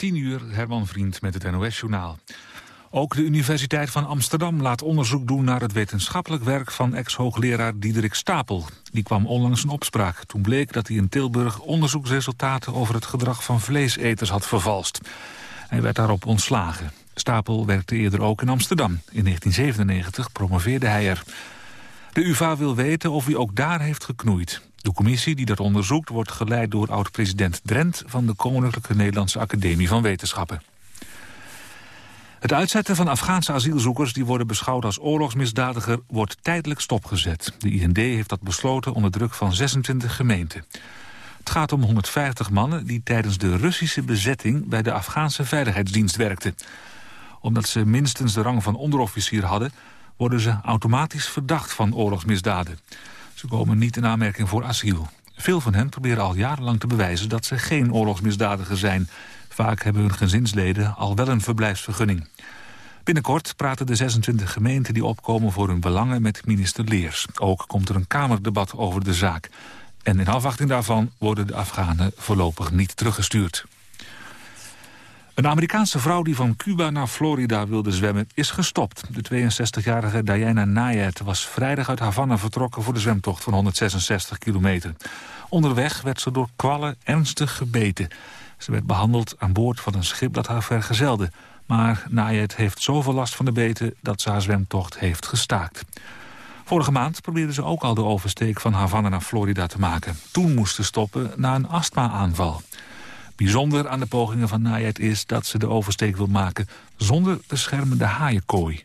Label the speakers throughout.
Speaker 1: 10 uur, Herman Vriend met het NOS-journaal. Ook de Universiteit van Amsterdam laat onderzoek doen naar het wetenschappelijk werk van ex-hoogleraar Diederik Stapel. Die kwam onlangs in opspraak. Toen bleek dat hij in Tilburg onderzoeksresultaten over het gedrag van vleeseters had vervalst. Hij werd daarop ontslagen. Stapel werkte eerder ook in Amsterdam. In 1997 promoveerde hij er. De UvA wil weten of hij ook daar heeft geknoeid. De commissie die dat onderzoekt wordt geleid door oud-president Drent... van de Koninklijke Nederlandse Academie van Wetenschappen. Het uitzetten van Afghaanse asielzoekers die worden beschouwd als oorlogsmisdadiger wordt tijdelijk stopgezet. De IND heeft dat besloten onder druk van 26 gemeenten. Het gaat om 150 mannen die tijdens de Russische bezetting bij de Afghaanse Veiligheidsdienst werkten. Omdat ze minstens de rang van onderofficier hadden, worden ze automatisch verdacht van oorlogsmisdaden. Ze komen niet in aanmerking voor asiel. Veel van hen proberen al jarenlang te bewijzen dat ze geen oorlogsmisdadiger zijn. Vaak hebben hun gezinsleden al wel een verblijfsvergunning. Binnenkort praten de 26 gemeenten die opkomen voor hun belangen met minister Leers. Ook komt er een kamerdebat over de zaak. En in afwachting daarvan worden de Afghanen voorlopig niet teruggestuurd. Een Amerikaanse vrouw die van Cuba naar Florida wilde zwemmen is gestopt. De 62-jarige Diana Nayet was vrijdag uit Havana vertrokken voor de zwemtocht van 166 kilometer. Onderweg werd ze door kwallen ernstig gebeten. Ze werd behandeld aan boord van een schip dat haar vergezelde. Maar Nayet heeft zoveel last van de beten dat ze haar zwemtocht heeft gestaakt. Vorige maand probeerde ze ook al de oversteek van Havana naar Florida te maken. Toen moest ze stoppen na een astma-aanval. Bijzonder aan de pogingen van Nayet is dat ze de oversteek wil maken... zonder de schermende haaienkooi.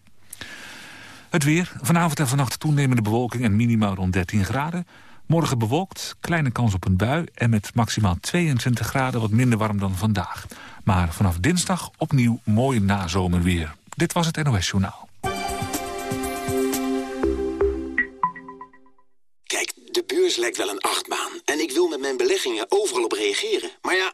Speaker 1: Het weer. Vanavond en vannacht toenemende bewolking en minimaal rond 13 graden. Morgen bewolkt, kleine kans op een bui... en met maximaal 22 graden wat minder warm dan vandaag. Maar vanaf dinsdag opnieuw mooi nazomerweer. Dit was het NOS Journaal.
Speaker 2: Kijk, de beurs lijkt wel een achtbaan. En ik wil met mijn beleggingen overal op reageren. Maar ja,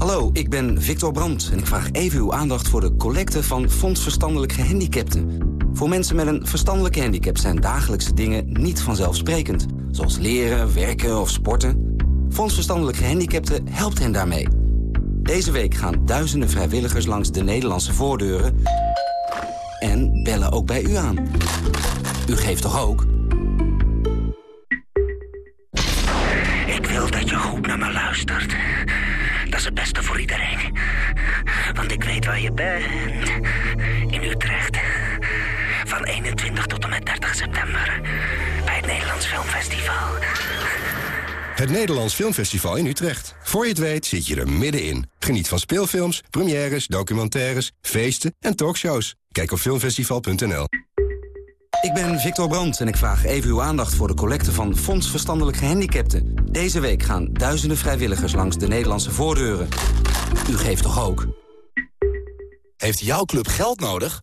Speaker 3: Hallo, ik ben Victor Brandt en ik vraag even uw aandacht voor de collecte van Fonds Verstandelijk Gehandicapten. Voor mensen met een verstandelijke handicap zijn dagelijkse dingen niet vanzelfsprekend. Zoals leren, werken of sporten. Fonds Verstandelijk Gehandicapten helpt hen daarmee. Deze week gaan duizenden vrijwilligers langs de Nederlandse voordeuren... en bellen ook bij u aan. U geeft toch ook?
Speaker 4: Ik wil dat je goed naar me luistert. Is het beste voor iedereen. Want ik weet waar je bent. In Utrecht. Van 21 tot en met 30 september. Bij het Nederlands Filmfestival.
Speaker 5: Het Nederlands Filmfestival in Utrecht. Voor je het weet zit je er middenin. Geniet van speelfilms, premières, documentaires, feesten en talkshows. Kijk op filmfestival.nl.
Speaker 3: Ik ben Victor Brandt en ik vraag even uw aandacht voor de collecte van Fonds Verstandelijk Gehandicapten. Deze week gaan duizenden vrijwilligers langs de Nederlandse voordeuren. U geeft toch ook?
Speaker 6: Heeft jouw club geld nodig?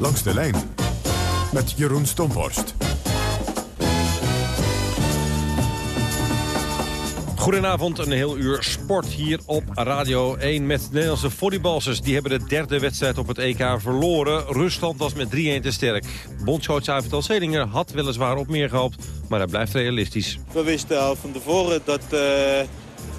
Speaker 7: Langs de lijn met Jeroen Stomborst.
Speaker 8: Goedenavond, een heel uur sport hier op Radio 1 met Nederlandse volleybalsters. Die hebben de derde wedstrijd op het EK verloren. Rusland was met 3-1 te sterk. Bondscoach Avital Zelinger had weliswaar op meer gehoopt, maar hij blijft realistisch.
Speaker 9: We wisten al van tevoren dat uh,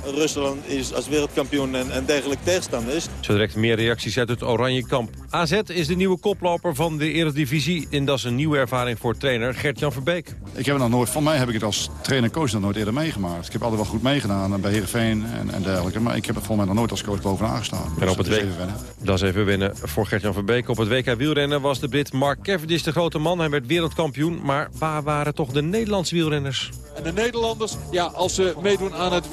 Speaker 9: Rusland is als wereldkampioen en, en degelijk tegenstander is.
Speaker 8: Zo direct meer reacties uit het Oranje kamp. AZ is de nieuwe koploper van de Eredivisie en dat is een nieuwe ervaring voor trainer Gert-Jan Verbeek.
Speaker 10: Ik heb het nog nooit, van mij heb ik het als trainer-coach nog nooit eerder meegemaakt. Ik heb altijd wel goed meegedaan bij Heerenveen en, en dergelijke. Maar ik heb het volgens mij nog nooit als coach bovenaan gestaan.
Speaker 8: En op het
Speaker 10: Dus
Speaker 8: WK,
Speaker 10: even wennen.
Speaker 8: dat is even winnen voor Gert-Jan van Beek. Op het WK wielrennen was de Brit Mark Cavendish de grote man. Hij werd wereldkampioen, maar waar waren toch de Nederlandse wielrenners?
Speaker 11: En de Nederlanders, ja, als ze meedoen aan het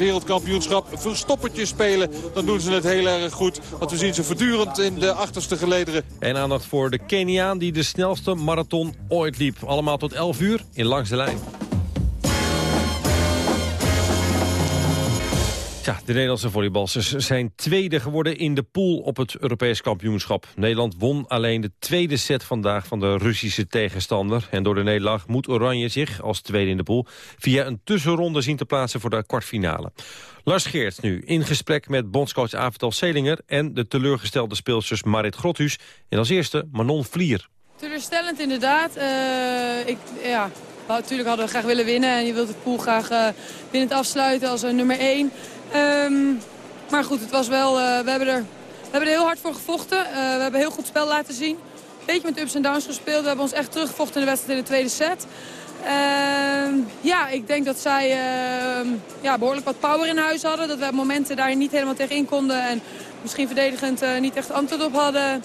Speaker 11: wereldkampioenschap, verstoppertje spelen, dan doen ze het heel erg goed. Want we zien ze voortdurend in de achterste gelederen.
Speaker 8: En aandacht voor de Keniaan die de snelste marathon ooit liep. Allemaal tot 11 uur in Langs de Lijn. De Nederlandse volleybalsters zijn tweede geworden in de pool op het Europees kampioenschap. Nederland won alleen de tweede set vandaag van de Russische tegenstander. En door de nederlaag moet Oranje zich als tweede in de pool via een tussenronde zien te plaatsen voor de kwartfinale. Lars Geert nu in gesprek met bondscoach Avital Selinger en de teleurgestelde speelsters Marit Grothuus en als eerste Manon Vlier.
Speaker 12: Teleurstellend inderdaad. Eh, ik, ja, natuurlijk hadden we graag willen winnen. En je wilt het pool graag uh, winnend afsluiten als uh, nummer 1. Um, maar goed, het was wel, uh, we, hebben er, we hebben er heel hard voor gevochten. we hebben heel goed spel laten zien. Een beetje met ups en downs gespeeld. We hebben ons echt teruggevochten in de wedstrijd in de tweede set. Ehm, ja, ik denk dat zij ehm, ja, behoorlijk wat power in huis hadden. Dat we op momenten daar niet helemaal tegenin konden. En misschien verdedigend niet echt antwoord op hadden.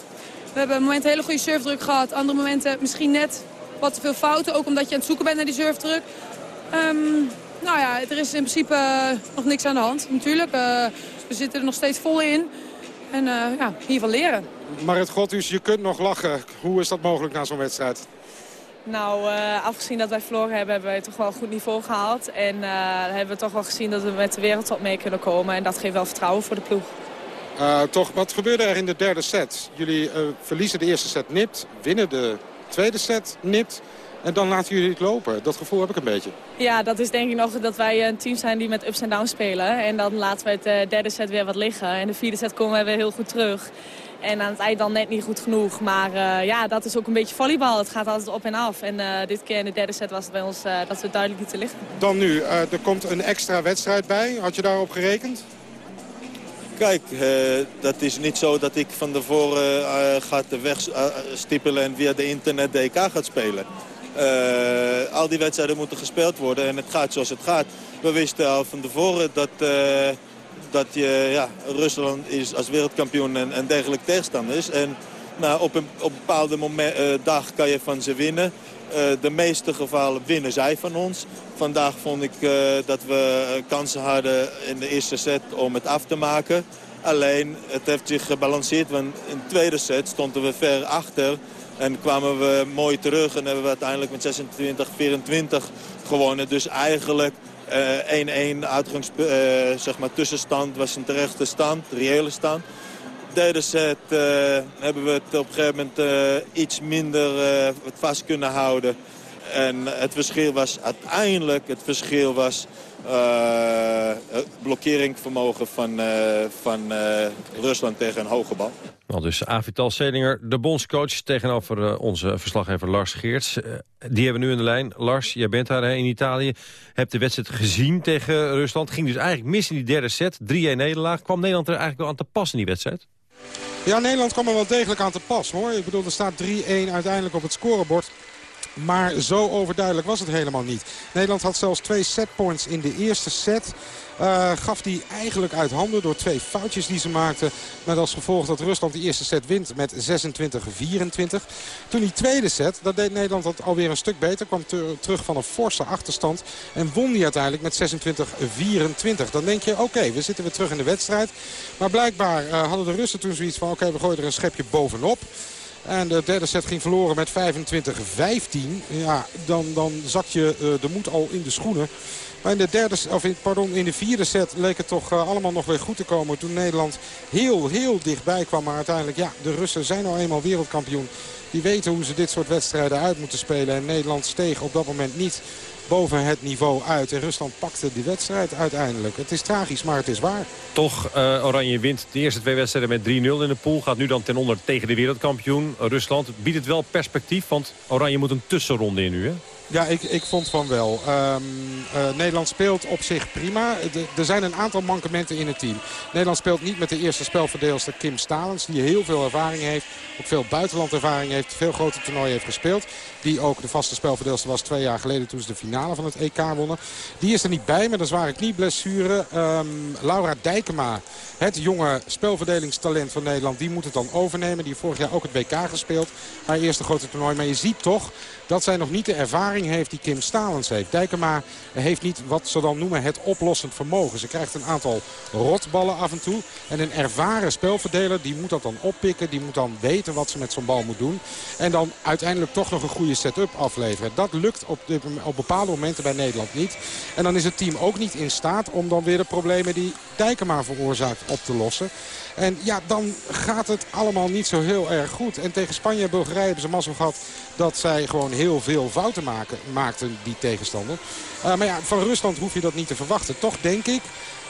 Speaker 12: We hebben een moment hele goede surfdruk gehad. Andere momenten misschien net wat te veel fouten. Ook omdat je aan het zoeken bent naar die surfdruk. Nou ja, er is in principe uh, nog niks aan de hand. Natuurlijk, uh, we zitten er nog steeds vol in. En uh, ja, hiervan leren.
Speaker 13: Marit Godhuis, je kunt nog lachen. Hoe is dat mogelijk na zo'n wedstrijd?
Speaker 14: Nou, uh, afgezien dat wij verloren hebben, hebben wij toch wel een goed niveau gehaald. En uh, hebben we toch wel gezien dat we met de wereldtop mee kunnen komen. En dat geeft wel vertrouwen voor de ploeg.
Speaker 13: Uh, toch, wat gebeurde er in de derde set? Jullie verliezen de eerste set nipt, winnen de tweede set nipt. En dan laten jullie het lopen. Dat gevoel heb ik een beetje.
Speaker 14: Ja, dat is denk ik nog dat wij een team zijn die met ups en downs spelen. En dan laten we het de derde set weer wat liggen. En de vierde set komen we weer heel goed terug. En aan het eind dan net niet goed genoeg. Maar uh, ja, dat is ook een beetje volleybal. Het gaat altijd op en af. En uh, dit keer in de derde set was het bij ons uh, dat we duidelijk niet te liggen.
Speaker 13: Dan nu, er komt een extra wedstrijd bij. Had je daarop gerekend?
Speaker 9: Kijk, uh, dat is niet zo dat ik van tevoren uh, ga de weg uh, stippelen en via de internet de EK gaat spelen. Uh, al die wedstrijden moeten gespeeld worden en het gaat zoals het gaat. We wisten al van tevoren dat, uh, dat je, ja, Rusland is als wereldkampioen en, en degelijk tegenstander is. En nou, op, een, op bepaalde moment, uh, dag kan je van ze winnen. de meeste gevallen winnen zij van ons. Vandaag vond ik dat we kansen hadden in de eerste set om het af te maken. Alleen, het heeft zich gebalanceerd, want in de tweede set stonden we ver achter... En kwamen we mooi terug en hebben we uiteindelijk met 26-24 gewonnen. Dus eigenlijk 1-1 uh, uitgangs, uh, zeg maar, tussenstand was een terechte stand, reële stand. Derde set uh, hebben we het op een gegeven moment iets minder vast kunnen houden. En het verschil was uiteindelijk, het verschil was blokkeringsvermogen van, van Rusland tegen een hoge bal.
Speaker 8: Dus Avital Selinger, de bondscoach, tegenover onze verslaggever Lars Geerts. die hebben we nu in de lijn. Lars, jij bent daar in Italië, hebt de wedstrijd gezien tegen Rusland. Ging dus eigenlijk mis in die derde set, 3-1 nederlaag. Kwam Nederland er eigenlijk wel aan te pas in die wedstrijd?
Speaker 13: Ja, Nederland kwam er wel degelijk aan te pas hoor. Ik bedoel, er staat 3-1 uiteindelijk op het scorebord. Maar zo overduidelijk was het helemaal niet. Nederland had zelfs twee setpoints in de eerste set. Uh, gaf die eigenlijk uit handen door twee foutjes die ze maakten. Met als gevolg dat Rusland die eerste set wint met 26-24. Toen die tweede set, dat deed Nederland dat alweer een stuk beter. Kwam te, terug van een forse achterstand. En won die uiteindelijk met 26-24. Dan denk je, oké, we zitten weer terug in de wedstrijd. Maar blijkbaar uh, hadden de Russen toen zoiets van... oké, we gooien er een schepje bovenop. En de derde set ging verloren met 25-15. Ja, dan, dan zak je uh, de moed al in de schoenen. Maar in de, derde, of pardon, in de vierde set leek het toch uh, allemaal nog weer goed te komen. Toen Nederland heel, heel dichtbij kwam. Maar uiteindelijk, ja, de Russen zijn nou eenmaal wereldkampioen. Die weten hoe ze dit soort wedstrijden uit moeten spelen. En Nederland steeg op dat moment niet boven het niveau uit. En Rusland pakte die wedstrijd uiteindelijk. Het is tragisch, maar het is waar.
Speaker 8: Toch, uh, Oranje wint de eerste twee wedstrijden met 3-0 in de pool. Gaat nu dan ten onder tegen de wereldkampioen Rusland. Biedt het wel perspectief, want Oranje moet een tussenronde in nu, hè?
Speaker 13: Ja, ik, ik vond van wel. Ehm, eh, Nederland speelt op zich prima. er zijn een aantal mankementen in het team. Nederland speelt niet met de eerste spelverdeelster Kim Stalens. Die heel veel ervaring heeft. Ook veel buitenlandervaring heeft. Veel grote toernooien heeft gespeeld. Die ook de vaste spelverdeelster was twee jaar geleden toen ze de finale van het EK wonnen. Die is er niet bij met een zware knieblessure. Um, Laura Dijkema, het jonge spelverdelingstalent van Nederland, die moet het dan overnemen. Die vorig jaar ook het WK gespeeld. Haar eerste grote toernooi. Maar je ziet toch dat zij nog niet de ervaring heeft die Kim Stalens heeft. Dijkema heeft niet wat ze dan noemen het oplossend vermogen. Ze krijgt een aantal rotballen af en toe. En een ervaren spelverdeler die moet dat dan oppikken. Die moet dan weten wat ze met zo'n bal moet doen. En dan uiteindelijk toch nog een goede set-up afleveren. Dat lukt op, op bepaalde momenten bij Nederland niet. En dan is het team ook niet in staat om dan weer de problemen die Dijkema veroorzaakt op te lossen. En ja, dan gaat het allemaal niet zo heel erg goed. En tegen Spanje en Bulgarije hebben ze mazzel gehad dat zij gewoon heel veel fouten maken, maakten, die tegenstander. Uh, maar ja, van Rusland hoef je dat niet te verwachten. Toch denk ik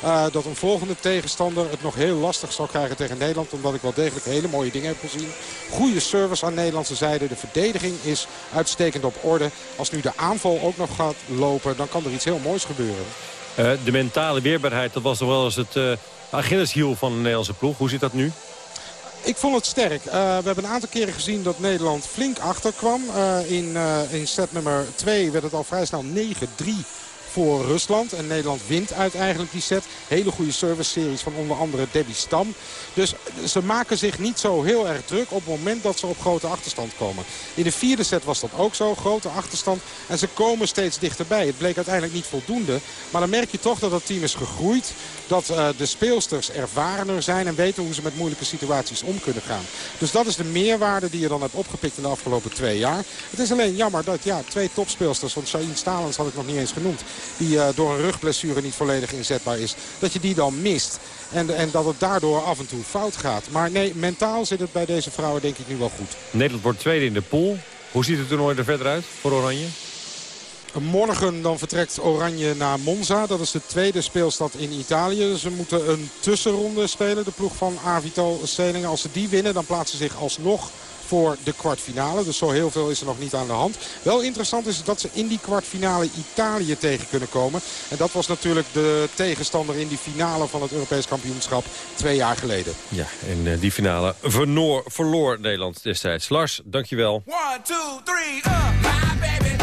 Speaker 13: uh, dat een volgende tegenstander het nog heel lastig zal krijgen tegen Nederland. Omdat ik wel degelijk hele mooie dingen heb gezien. Goede service aan Nederlandse zijde. De verdediging is uitstekend op orde. Als nu de aanval ook nog gaat lopen, dan kan er iets heel moois gebeuren.
Speaker 8: Uh, de mentale weerbaarheid, dat was toch wel eens het Achilleshiel van de Nederlandse ploeg. Hoe zit dat nu?
Speaker 13: Ik vond het sterk. Uh, we hebben een aantal keren gezien dat Nederland flink achterkwam. Uh, in, uh, in set nummer 2 werd het al vrij snel 9-3 voor Rusland. En Nederland wint uit eigenlijk die set. Hele goede service-series van onder andere Debbie Stam. Dus ze maken zich niet zo heel erg druk op het moment dat ze op grote achterstand komen. In de vierde set was dat ook zo, grote achterstand. En ze komen steeds dichterbij. Het bleek uiteindelijk niet voldoende. Maar dan merk je toch dat het team is gegroeid. Dat uh, de speelsters ervarener zijn en weten hoe ze met moeilijke situaties om kunnen gaan. Dus dat is de meerwaarde die je dan hebt opgepikt in de afgelopen twee jaar. Het is alleen jammer dat ja, twee topspeelsters, want Shahin Stalens had ik nog niet eens genoemd die uh, door een rugblessure niet volledig inzetbaar is. Dat je die dan mist. En, en dat het daardoor af en toe fout gaat. Maar nee, mentaal zit het bij deze vrouwen denk ik nu wel goed.
Speaker 8: Nederland wordt tweede in de pool. Hoe ziet het toernooi er verder uit voor Oranje?
Speaker 13: Morgen dan vertrekt Oranje naar Monza. Dat is de tweede speelstad in Italië. Ze moeten een tussenronde spelen, de ploeg van Avital Selingen. Als ze die winnen, dan plaatsen ze zich alsnog voor de kwartfinale. Dus zo heel veel is er nog niet aan de hand. Wel interessant is dat ze in die kwartfinale Italië tegen kunnen komen. En dat was natuurlijk de tegenstander in die finale van het Europees kampioenschap twee jaar geleden.
Speaker 8: Ja, en uh, die finale vernoor, verloor Nederland destijds. Lars, dankjewel. One, two, three, uh, my baby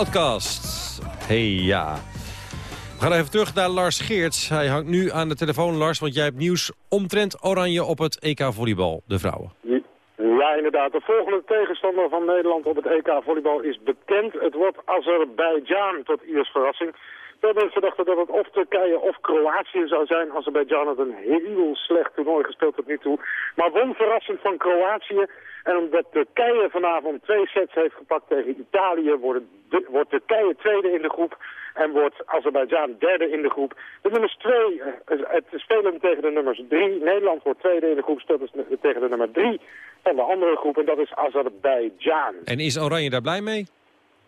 Speaker 8: Outcast. Hey ja. We gaan even terug naar Lars Geerts. Hij hangt nu aan de telefoon, Lars, want jij hebt nieuws omtrent Oranje op het EK Volleybal, de vrouwen.
Speaker 15: Ja, inderdaad. De volgende tegenstander van Nederland op het EK volleybal is bekend. Het wordt Azerbeidzjan, tot ieders verrassing. Veel mensen dachten dat het of Turkije of Kroatië zou zijn. Azerbeidzjan had een heel slecht toernooi gespeeld tot nu toe. Maar won verrassend van Kroatië. En omdat Turkije vanavond twee sets heeft gepakt tegen Italië... wordt, wordt Turkije tweede in de groep en wordt Azerbeidzjan derde in de groep. De nummers twee, eh, het spelen tegen de nummers drie. Nederland wordt tweede in de groep, speelt dus tegen de nummer drie van de andere groep. En dat is Azerbeidzjan.
Speaker 8: En is Oranje daar blij mee?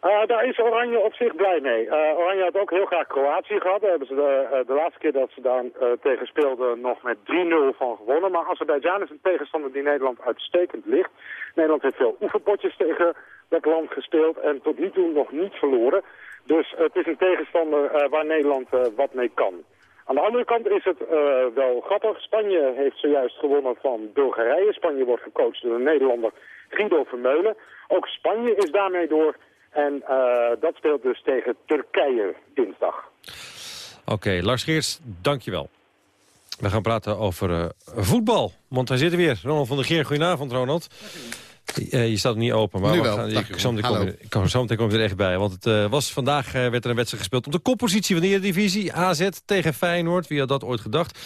Speaker 15: Eh, daar is Oranje op zich blij mee. Eh, Oranje had ook heel graag Kroatië gehad. Daar hebben ze de, eh, de laatste keer dat ze daar tegen speelden nog met 3-0 van gewonnen. Maar Azerbeidzjan is een tegenstander die Nederland uitstekend ligt. Nederland heeft veel oefenpotjes tegen dat land gespeeld en tot nu toe nog niet verloren. Dus het is een tegenstander waar Nederland wat mee kan. Aan de andere kant is het wel grappig. Spanje heeft zojuist gewonnen van Bulgarije. Spanje wordt gecoacht door een Nederlander Guido Vermeulen. Ook Spanje is daarmee door. En eh, dat speelt dus tegen Turkije dinsdag.
Speaker 8: Oké, Lars Geerts, dankjewel. We gaan praten over eh, voetbal, want hij zit er weer. Ronald van der Geer, goedenavond Ronald. Je staat niet open, maar we gaan, zo meteen kom,
Speaker 16: Hallo.
Speaker 8: je- ik kom, zo meteen kom je er echt bij. Want het eh, was vandaag eh, werd er een wedstrijd gespeeld op de koppositie van de Eredivisie. AZ tegen Feyenoord, wie had dat ooit gedacht.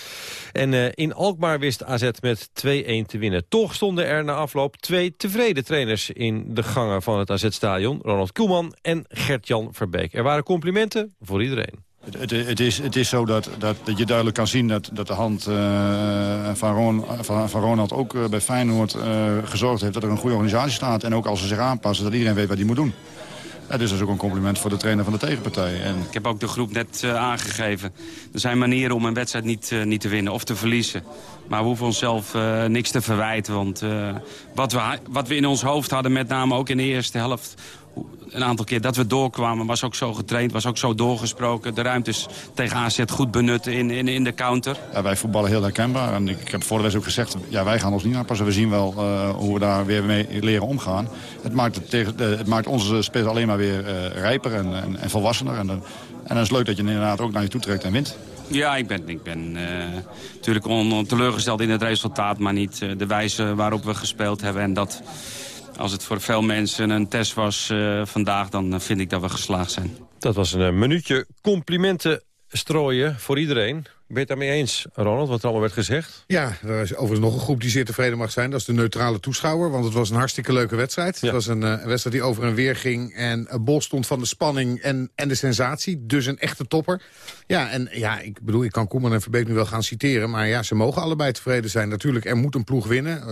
Speaker 8: En eh, in Alkmaar wist AZ met 2-1 te winnen. Toch stonden er na afloop twee tevreden trainers in de gangen van het AZ-stadion. Ronald Koelman en Gert-Jan Verbeek. Er waren complimenten voor iedereen.
Speaker 10: Het, is, het is zo dat, dat, dat je duidelijk kan zien dat, dat de hand eh, van, van, Ronald ook eh, bij Feyenoord eh, gezorgd heeft dat er een goede organisatie staat. En ook als ze zich aanpassen, dat iedereen weet wat hij moet doen. Ja, dus dat is ook een compliment voor de trainer van de tegenpartij. En
Speaker 17: Ik heb ook de groep net aangegeven. Er zijn manieren om een wedstrijd niet, niet te winnen of te verliezen. Maar we hoeven onszelf niks te verwijten. Want wat, we, wat we in ons hoofd hadden, met name ook in de eerste helft... een aantal keer dat we doorkwamen, was ook zo getraind, was ook zo doorgesproken. De ruimtes tegen AZ goed benutten in, in, in de counter.
Speaker 10: ja, wij voetballen heel herkenbaar. En ik heb voor de wedstrijd ook gezegd, ja, wij gaan ons niet aanpassen. We zien wel eh, hoe we daar weer mee leren omgaan. Het maakt, het tegen, de- het maakt onze spelers alleen maar weer eh, rijper en, en, en volwassener. En, dan- en dan is het leuk dat je inderdaad ook naar je toe trekt en wint.
Speaker 17: Ja, ik ben, ik ben eh, natuurlijk on, on- teleurgesteld in het resultaat... maar niet eh, de wijze waarop we gespeeld hebben. En dat, als het voor veel mensen een test was eh, vandaag... dan eh, vind ik dat we geslaagd zijn.
Speaker 8: Dat was een eh, minuutje complimenten strooien voor iedereen. Ben je het daarmee eens, Ronald, wat er allemaal werd gezegd?
Speaker 16: Ja, er is overigens nog een groep die zeer tevreden mag zijn. Dat is de neutrale toeschouwer, want het was een hartstikke leuke wedstrijd. Het was een, eh, een wedstrijd die over en weer ging en bol stond van de spanning en, en de sensatie. Dus een echte topper. Ja, en ja, ik bedoel, ik kan Koeman en Verbeek nu wel gaan citeren, maar ja, ze mogen allebei tevreden zijn. Natuurlijk, er moet een ploeg winnen. Eh,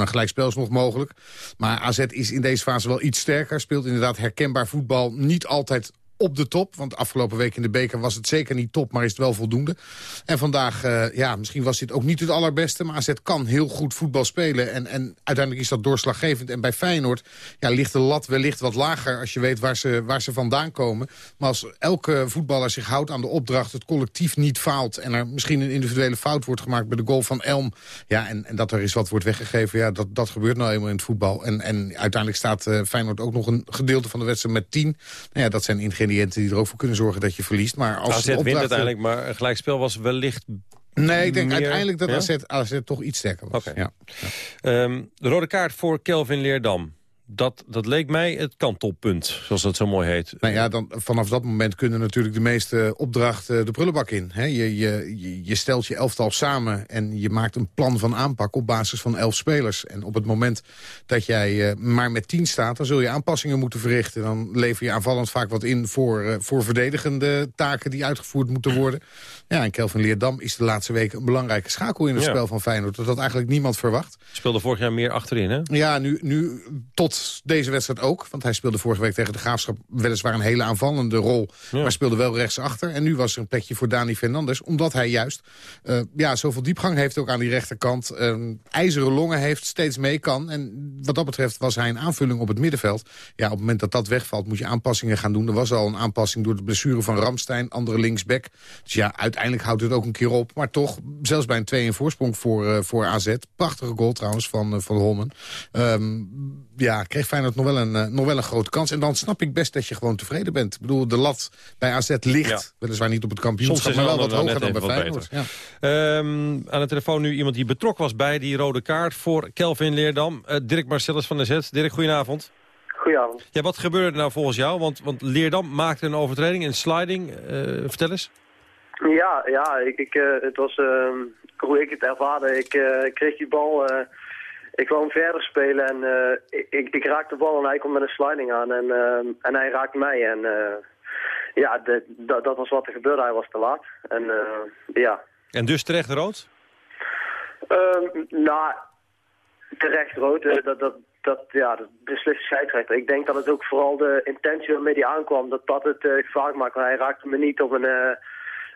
Speaker 16: Een gelijkspel is nog mogelijk. Maar AZ is in deze fase wel iets sterker. Speelt inderdaad herkenbaar voetbal. Niet altijd op de top. Want afgelopen week in de beker was het zeker niet top, maar is het wel voldoende. En vandaag, eh, ja, misschien was dit ook niet het allerbeste... maar AZ kan heel goed voetbal spelen. En, en uiteindelijk is dat doorslaggevend. En bij Feyenoord ja, ligt de lat wellicht wat lager... als je weet waar ze, waar ze vandaan komen. Maar als elke voetballer zich houdt aan de opdracht... het collectief niet faalt... en er misschien een individuele fout wordt gemaakt bij de goal van Elm... ja, en, en dat er eens wat wordt weggegeven... ja, dat, dat gebeurt nou eenmaal in het voetbal. En, en uiteindelijk staat eh, Feyenoord ook nog een gedeelte van de wedstrijd met 10. Nou ja, dat zijn ingrediënten die er ook voor kunnen zorgen dat je verliest. Maar als
Speaker 8: AZ
Speaker 16: de
Speaker 8: wint
Speaker 16: opdracht-
Speaker 8: uiteindelijk, maar een gelijkspel was wellicht...
Speaker 16: Nee, ik denk
Speaker 8: meer-
Speaker 16: uiteindelijk dat
Speaker 8: Ja?
Speaker 16: AZ, AZ toch iets sterker was. Ja.
Speaker 8: Ehm, de rode kaart voor Kelvin Leerdam. Dat, dat leek mij het kantelpunt, zoals dat zo mooi heet.
Speaker 16: Nou ja, dan, vanaf dat moment kunnen natuurlijk de meeste opdrachten de prullenbak in. Hè? Je, je, je- stelt je elftal samen en je maakt een plan van aanpak op basis van elf spelers. En op het moment dat jij eh, maar met tien staat, dan zul je aanpassingen moeten verrichten. Dan lever je aanvallend vaak wat in voor, eh, voor verdedigende taken die uitgevoerd moeten worden. Ja, en Kelvin Leerdam is de laatste weken een belangrijke schakel in het
Speaker 8: Ja.
Speaker 16: spel van Feyenoord. Dat had eigenlijk niemand verwacht.
Speaker 8: Speelde vorig jaar meer achterin, hè?
Speaker 16: Ja, nu, nu tot deze wedstrijd ook. Want hij speelde vorige week tegen de Graafschap weliswaar een hele aanvallende rol. Maar speelde wel rechtsachter. En nu was er een plekje voor Dani Fernandes. Omdat hij juist eh, ja, zoveel diepgang heeft ook aan die rechterkant. eh, ijzeren longen heeft, steeds mee kan. En wat dat betreft was hij een aanvulling op het middenveld. Ja, op het moment dat dat wegvalt moet je aanpassingen gaan doen. Er was al een aanpassing door de blessure van Ramstein. Andere linksback. Dus ja, uiteindelijk houdt het ook een keer op. Maar toch, zelfs bij een 2 in voorsprong voor, eh, voor AZ. Prachtige goal trouwens van, eh, van Holmen. Ehm, ja, kreeg Feyenoord nog wel, een, eh, nog wel een grote kans. En dan snap ik best dat je gewoon tevreden bent. Ik bedoel, de lat bij AZ ligt.
Speaker 8: Ja.
Speaker 16: Weliswaar niet op het
Speaker 8: Soms
Speaker 16: kampioenschap,
Speaker 8: is
Speaker 16: maar wel wat hoger dan bij
Speaker 8: wat
Speaker 16: Feyenoord. Ja.
Speaker 8: Ehm, aan de telefoon nu iemand die betrokken was bij die rode kaart voor Kelvin Leerdam. Eh, Dirk Marcellus van de Z. Dirk, goedenavond.
Speaker 18: Goedenavond.
Speaker 8: Ja, wat gebeurde er nou volgens jou? Want, want Leerdam maakte een overtreding, een sliding. Eh, vertel eens.
Speaker 18: Ja, ja ik, ik, eh, het was ehm, hoe ik het ervaarde. Ik eh, kreeg die bal, eh, ik wou hem verder spelen en ik, ik, raakte de bal en hij komt met een sliding aan en, ehm, en hij raakt mij. En eh, ja, de, dat, dat was wat er gebeurde, hij was te laat. En ja,
Speaker 8: En dus terecht rood?
Speaker 18: Ehm, nou, terecht rood, dat, dat, dat, ja, dat beslist de scheidsrechter. Ik denk dat het ook vooral de intentie waarmee hij aankwam, dat dat het uh, gevaarlijk maakt. Want hij raakte me niet op een uh, uh,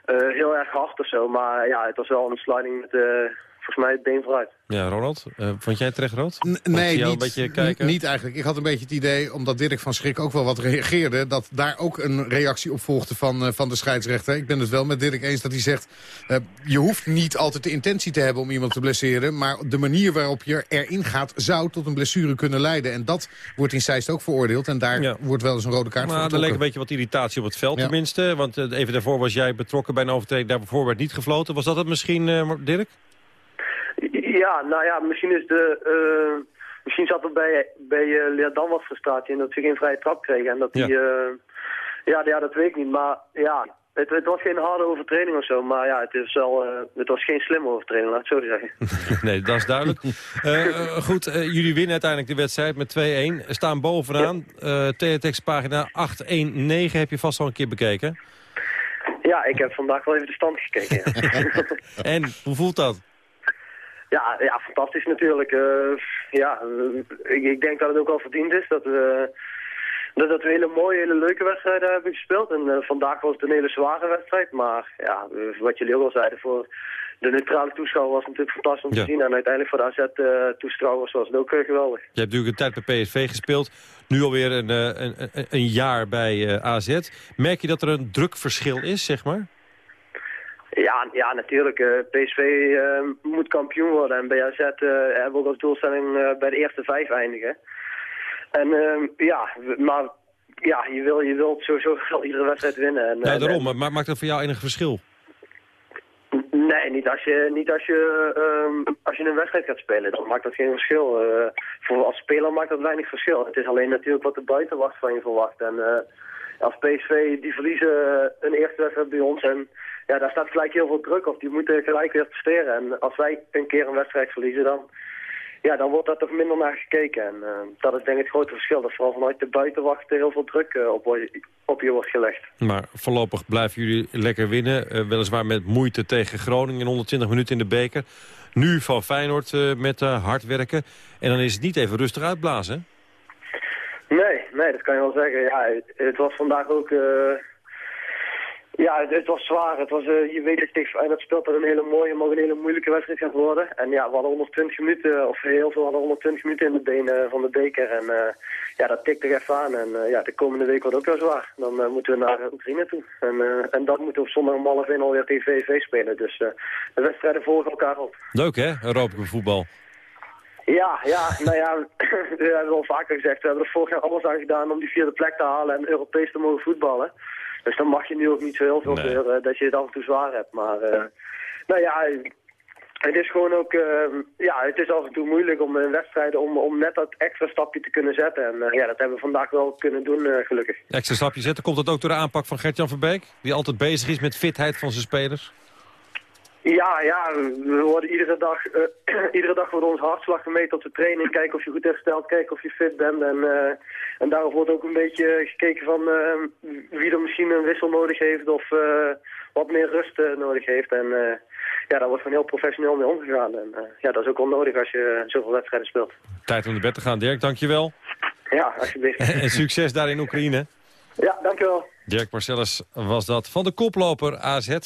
Speaker 18: heel erg hard of zo, maar ja, het was wel een sliding met uh, volgens mij het been vooruit.
Speaker 8: Ja, Ronald, uh, vond jij terecht rood?
Speaker 16: N nee, niet,
Speaker 8: een beetje kijken?
Speaker 16: niet eigenlijk. Ik had een beetje het idee, omdat Dirk van Schrik ook wel wat reageerde... dat daar ook een reactie op volgde van, uh, van de scheidsrechter. Ik ben het wel met Dirk eens dat hij zegt... Uh, je hoeft niet altijd de intentie te hebben om iemand te blesseren... maar de manier waarop je erin gaat zou tot een blessure kunnen leiden. En dat wordt in Zeist ook veroordeeld. En daar ja. wordt wel eens een rode kaart
Speaker 8: maar,
Speaker 16: voor
Speaker 8: Er leek een beetje wat irritatie op het veld ja. tenminste. Want uh, even daarvoor was jij betrokken bij een overtreding. Daarvoor werd niet gefloten. Was dat het misschien, uh, Dirk?
Speaker 18: Ja, nou ja, misschien is de... Uh, misschien zat er bij, bij uh, Leerdam wat frustratie in dat ze geen vrije trap kregen. En dat die... Ja. Uh, ja, ja, dat weet ik niet. Maar ja, het, het, was geen harde overtreding of zo. Maar ja, het, is wel, het was geen slimme overtreding, laat ik het zo zeggen.
Speaker 8: nee, dat is duidelijk. goed, jullie winnen uiteindelijk de wedstrijd met 2-1. Staan bovenaan. Ja. TTX pagina 819 heb je vast al een keer bekeken.
Speaker 18: Ja, ik heb vandaag wel even de stand gekeken. Ja.
Speaker 8: en, hoe voelt dat?
Speaker 18: Ja, ja, fantastisch natuurlijk. Uh, ja, uh, ik, ik, denk dat het ook wel verdiend is dat we, dat, dat we hele mooie, hele leuke wedstrijden hebben gespeeld. En uh, vandaag was het een hele zware wedstrijd. Maar ja, wat jullie ook al zeiden, voor de neutrale toeschouwer was het natuurlijk fantastisch om ja. te zien. En uiteindelijk voor de AZ-toeschouwers was het ook geweldig.
Speaker 8: Je hebt natuurlijk een tijd bij PSV gespeeld. Nu alweer een, een, een, een jaar bij AZ. Merk je dat er een drukverschil is, zeg maar?
Speaker 18: Ja, ja natuurlijk. Uh, PSV uh, moet kampioen worden. En bij AZ uh, hebben we ook als doelstelling bij de eerste vijf eindigen. En ja, maar ja, je, wil, je wilt sowieso wel iedere wedstrijd winnen. En,
Speaker 8: ja, daarom. maar maakt dat voor jou enig verschil?
Speaker 18: Nee, niet als je, niet als je, um, als je een wedstrijd gaat spelen. Dan maakt dat geen verschil. voor als speler maakt dat weinig verschil. Het is alleen natuurlijk wat de buitenwacht van je verwacht. En als PSV die verliezen een eerste wedstrijd bij ons... en ja, daar staat gelijk heel veel druk op. Die moeten gelijk weer presteren. En als wij een keer een wedstrijd verliezen, dan, ja, dan wordt daar toch minder naar gekeken. En uh, dat is denk ik het grote verschil. Dat vooral vanuit de buitenwacht heel veel druk uh, op, op je wordt gelegd.
Speaker 8: Maar voorlopig blijven jullie lekker winnen. Uh, weliswaar met moeite tegen Groningen in 120 minuten in de beker. Nu van Feyenoord met hard werken. En dan is het niet even rustig uitblazen,
Speaker 18: Nee, nee, dat kan je wel zeggen. Ja, het, het was vandaag ook... Ja, het, het, was zwaar. Het was, uh, je weet dat Feyenoord speelt dat een hele mooie, maar een hele moeilijke wedstrijd gaat worden. En ja, we hadden 120 minuten, of heel veel hadden 120 minuten in de benen van de beker. En uh, ja, dat tikt er even aan. En uh, ja, de komende week wordt ook wel zwaar. Dan moeten we naar Oekraïne toe. En, en dat moeten we op zondag om half in alweer tegen VV spelen. Dus de wedstrijden volgen elkaar op.
Speaker 8: Leuk hè, Europa voetbal.
Speaker 18: Ja, ja, nou ja, we hebben al vaker gezegd, we hebben er vorig jaar alles aan gedaan om die vierde plek te halen en Europees te mogen voetballen. Dus dan mag je nu ook niet zo heel veel nee. dat je het af en toe zwaar hebt. Maar uh, nou ja, Het is gewoon ook, ehm, ja, het is af en toe moeilijk om in wedstrijden om, om net dat extra stapje te kunnen zetten. En eh, ja, dat hebben we vandaag wel kunnen doen, eh, gelukkig.
Speaker 8: Extra stapje zetten, komt dat ook door de aanpak van Gert-Jan Verbeek? Die altijd bezig is met fitheid van zijn spelers?
Speaker 18: Ja, ja, we worden iedere dag, eh, iedere dag wordt onze hartslag gemeten op de training. Kijken of je goed herstelt, kijken of je fit bent. En, uh, en daarop wordt ook een beetje gekeken van uh, wie er misschien een wissel nodig heeft of wat meer rust nodig heeft. En ja, daar wordt gewoon heel professioneel mee omgegaan. En ja, dat is ook wel nodig als je zoveel wedstrijden speelt.
Speaker 8: Tijd om naar bed te gaan, Dirk, dankjewel.
Speaker 18: Ja, alsjeblieft.
Speaker 8: en succes daar in Oekraïne.
Speaker 18: Ja, dankjewel.
Speaker 8: Dirk Marcellus was dat van de koploper AZ.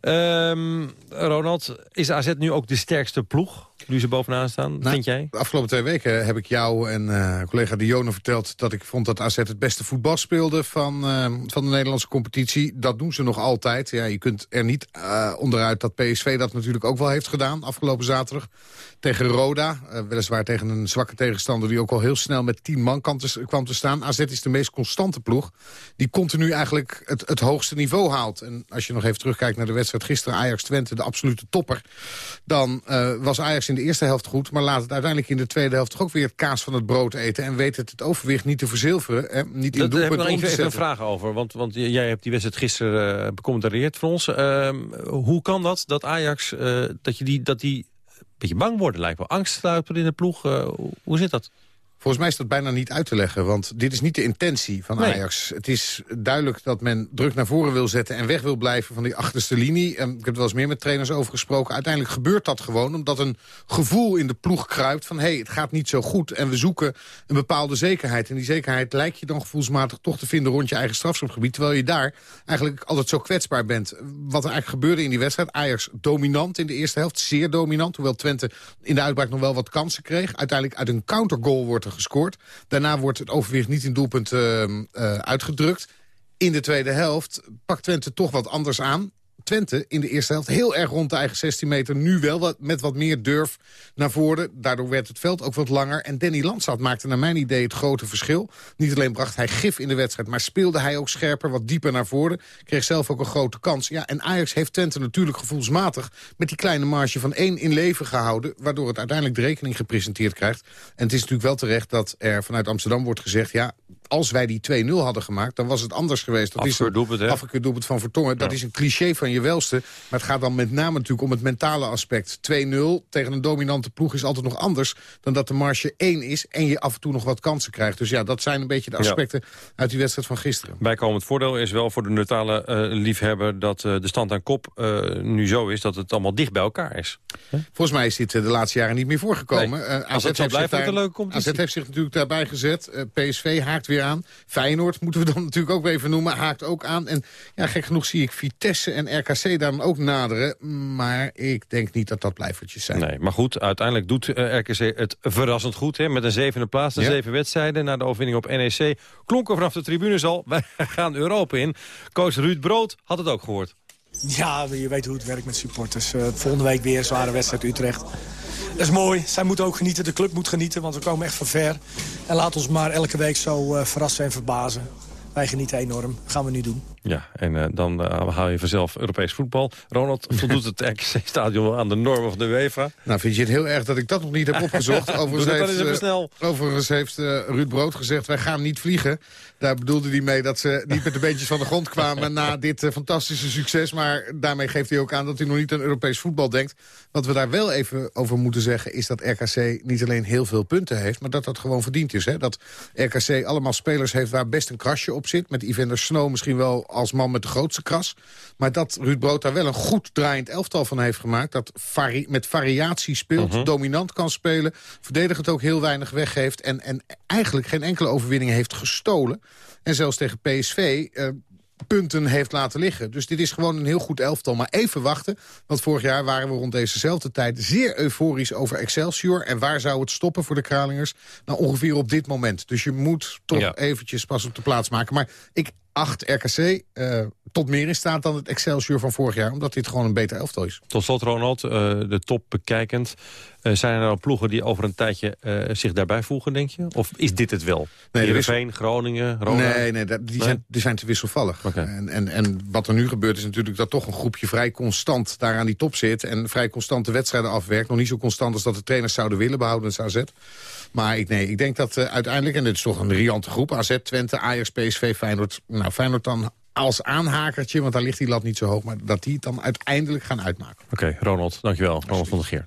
Speaker 8: Um, Ronald, is AZ nu ook de sterkste ploeg? Nu ze bovenaan staan,
Speaker 16: nou,
Speaker 8: vind jij?
Speaker 16: De afgelopen twee weken heb ik jou en uh, collega Dionne verteld... dat ik vond dat AZ het beste voetbal speelde van, uh, van de Nederlandse competitie. Dat doen ze nog altijd. Ja, je kunt er niet uh, onderuit dat PSV dat natuurlijk ook wel heeft gedaan... afgelopen zaterdag tegen Roda. weliswaar tegen een zwakke tegenstander die ook al heel snel met tien man kwam te, kwam te staan. AZ is de meest constante ploeg. Die continu eigenlijk het, het hoogste niveau haalt. En als je nog even terugkijkt naar de wedstrijd gisteren... Ajax-Twente, de absolute topper... dan was Ajax in de eerste helft goed... maar laat het uiteindelijk in de tweede helft toch ook weer het kaas van het brood eten... en weet het het overwicht niet te verzilveren, hè, niet in doelpunt
Speaker 8: heb
Speaker 16: om te
Speaker 8: even, even een
Speaker 16: zetten.
Speaker 8: vraag over. Want, want jij hebt die wedstrijd gisteren uh, becommentarieerd voor ons. Uh, hoe kan dat, dat Ajax, uh, dat, je die, dat die een beetje bang worden lijkt wel? Angst sluit er in de ploeg. Uh, hoe zit dat?
Speaker 16: Volgens mij is dat bijna niet uit te leggen, want dit is niet de intentie van
Speaker 8: Nee.
Speaker 16: Ajax. Het is duidelijk dat men druk naar voren wil zetten en weg wil blijven van die achterste linie. En ik heb er wel eens meer met trainers over gesproken. Uiteindelijk gebeurt dat gewoon omdat een gevoel in de ploeg kruipt van... hé, hey, het gaat niet zo goed en we zoeken een bepaalde zekerheid. En die zekerheid lijkt je dan gevoelsmatig toch te vinden rond je eigen strafschopgebied... terwijl je daar eigenlijk altijd zo kwetsbaar bent. Wat er eigenlijk gebeurde in die wedstrijd, Ajax dominant in de eerste helft, zeer dominant. Hoewel Twente in de uitbraak nog wel wat kansen kreeg. Uiteindelijk uit een countergoal wordt gescoord. Daarna wordt het overwicht niet in doelpunt uh, uh, uitgedrukt. In de tweede helft pakt Twente toch wat anders aan. Twente in de eerste helft heel erg rond de eigen 16 meter. Nu wel met wat meer durf naar voren. Daardoor werd het veld ook wat langer. En Danny Landstad maakte naar mijn idee het grote verschil. Niet alleen bracht hij gif in de wedstrijd... maar speelde hij ook scherper, wat dieper naar voren. Kreeg zelf ook een grote kans. Ja, en Ajax heeft Twente natuurlijk gevoelsmatig... met die kleine marge van één in leven gehouden... waardoor het uiteindelijk de rekening gepresenteerd krijgt. En het is natuurlijk wel terecht dat er vanuit Amsterdam wordt gezegd... ja, als wij die 2-0 hadden gemaakt, dan was het anders geweest. Dat
Speaker 8: Afgekeurd doelpunt, hè?
Speaker 16: afgekeurd doelpunt van Vertongen. Dat
Speaker 8: Ja.
Speaker 16: is een cliché van je welste. Maar het gaat dan met name natuurlijk om het mentale aspect. 2-0 tegen een dominante ploeg is altijd nog anders... dan dat de marge 1 is en je af en toe nog wat kansen krijgt. Dus ja, dat zijn een beetje de
Speaker 8: Ja.
Speaker 16: aspecten uit die wedstrijd van gisteren.
Speaker 8: Bijkomend voordeel is wel voor de neutrale eh, liefhebber... dat eh, de stand aan kop eh, nu zo is dat het allemaal dicht bij elkaar is.
Speaker 16: Volgens mij is dit de laatste jaren niet meer voorgekomen.
Speaker 8: Nee. Het zo
Speaker 16: heeft
Speaker 8: blijft,
Speaker 16: daar-
Speaker 8: een leuke competitie.
Speaker 16: AZ heeft zich natuurlijk daarbij gezet. PSV haakt weer aan. Feyenoord moeten we dan natuurlijk ook even noemen. Haakt ook aan. En ja, gek genoeg zie ik Vitesse en RKC daar dan ook naderen. Maar ik denk niet dat dat blijvertjes zijn.
Speaker 8: Nee, maar goed, uiteindelijk doet eh, RKC het verrassend goed. Hè, met een zevende plaats, de
Speaker 16: Ja.
Speaker 8: zeven wedstrijden. Na de overwinning op NEC klonken vanaf de tribunes al... wij gaan Europa in. Coach Ruud Brood had het ook gehoord.
Speaker 19: Ja, je weet hoe het werkt met supporters. Eh, volgende week weer een zware wedstrijd Utrecht. Dat is mooi. Zij moeten ook genieten. De club moet genieten, want we komen echt van ver. En laat ons maar elke week zo eh, verrassen en verbazen. Wij genieten enorm. Dat gaan we nu doen.
Speaker 8: Ja, en eh, dan eh, haal je vanzelf Europees voetbal. Ronald, voldoet het RKC-stadion wel aan de normen van de UEFA?
Speaker 16: Nou, vind je het heel erg dat ik dat nog niet heb opgezocht?
Speaker 8: Doe
Speaker 16: Overigens heeft,
Speaker 8: eens even
Speaker 16: eh,
Speaker 8: snel.
Speaker 16: Overigens heeft eh, Ruud Brood gezegd, wij gaan niet vliegen. Daar bedoelde hij mee dat ze niet met de beentjes van de grond kwamen... na dit eh, fantastische succes. Maar daarmee geeft hij ook aan dat hij nog niet aan Europees voetbal denkt. Wat we daar wel even over moeten zeggen... is dat RKC niet alleen heel veel punten heeft... maar dat dat gewoon verdiend is. Hè? Dat RKC allemaal spelers heeft waar best een krasje op zit. Met Evander Snow misschien wel als man met de grootste kras. Maar dat Ruud Brood daar wel een goed draaiend elftal van heeft gemaakt. Dat vari met variatie speelt,
Speaker 8: Mhm.
Speaker 16: dominant kan spelen. Verdedigend ook heel weinig weggeeft. En, en eigenlijk geen enkele overwinning heeft gestolen. En zelfs tegen PSV... eh, punten heeft laten liggen. Dus dit is gewoon een heel goed elftal. Maar even wachten, want vorig jaar waren we rond dezezelfde tijd... zeer euforisch over Excelsior. En waar zou het stoppen voor de Kralingers? Nou, ongeveer op dit moment. Dus je moet toch
Speaker 8: Ja.
Speaker 16: eventjes pas op de plaats maken. Maar ik 8 RKC eh, tot meer in staat dan het Excelsior van vorig jaar. Omdat dit gewoon een beter elftal is.
Speaker 8: Tot slot, Ronald, eh, de top bekijkend. Eh, zijn er nou ploegen die over een tijdje eh, zich daarbij voegen, denk je? Of is dit het wel?
Speaker 16: Nee, er is-
Speaker 8: Heerenveen, Groningen, Roda?
Speaker 16: Nee, nee, dat- die,
Speaker 8: Nee?
Speaker 16: Zijn, die zijn te wisselvallig. En, en, en wat er nu gebeurt is natuurlijk dat toch een groepje vrij constant daar aan die top zit. En vrij constante wedstrijden afwerkt. Nog niet zo constant als dat de trainers zouden willen behouden het AZ. Maar ik, nee, ik denk dat eh, uiteindelijk, en dit is toch een riante groep... AZ, Twente, Ajax, PSV, Feyenoord. Nou, Feyenoord dan als aanhakertje, want daar ligt die lat niet zo hoog... maar dat die het dan uiteindelijk gaan uitmaken.
Speaker 8: Oké, Ronald, dankjewel. Ronald van der Geer.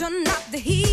Speaker 20: when you turn up the heat.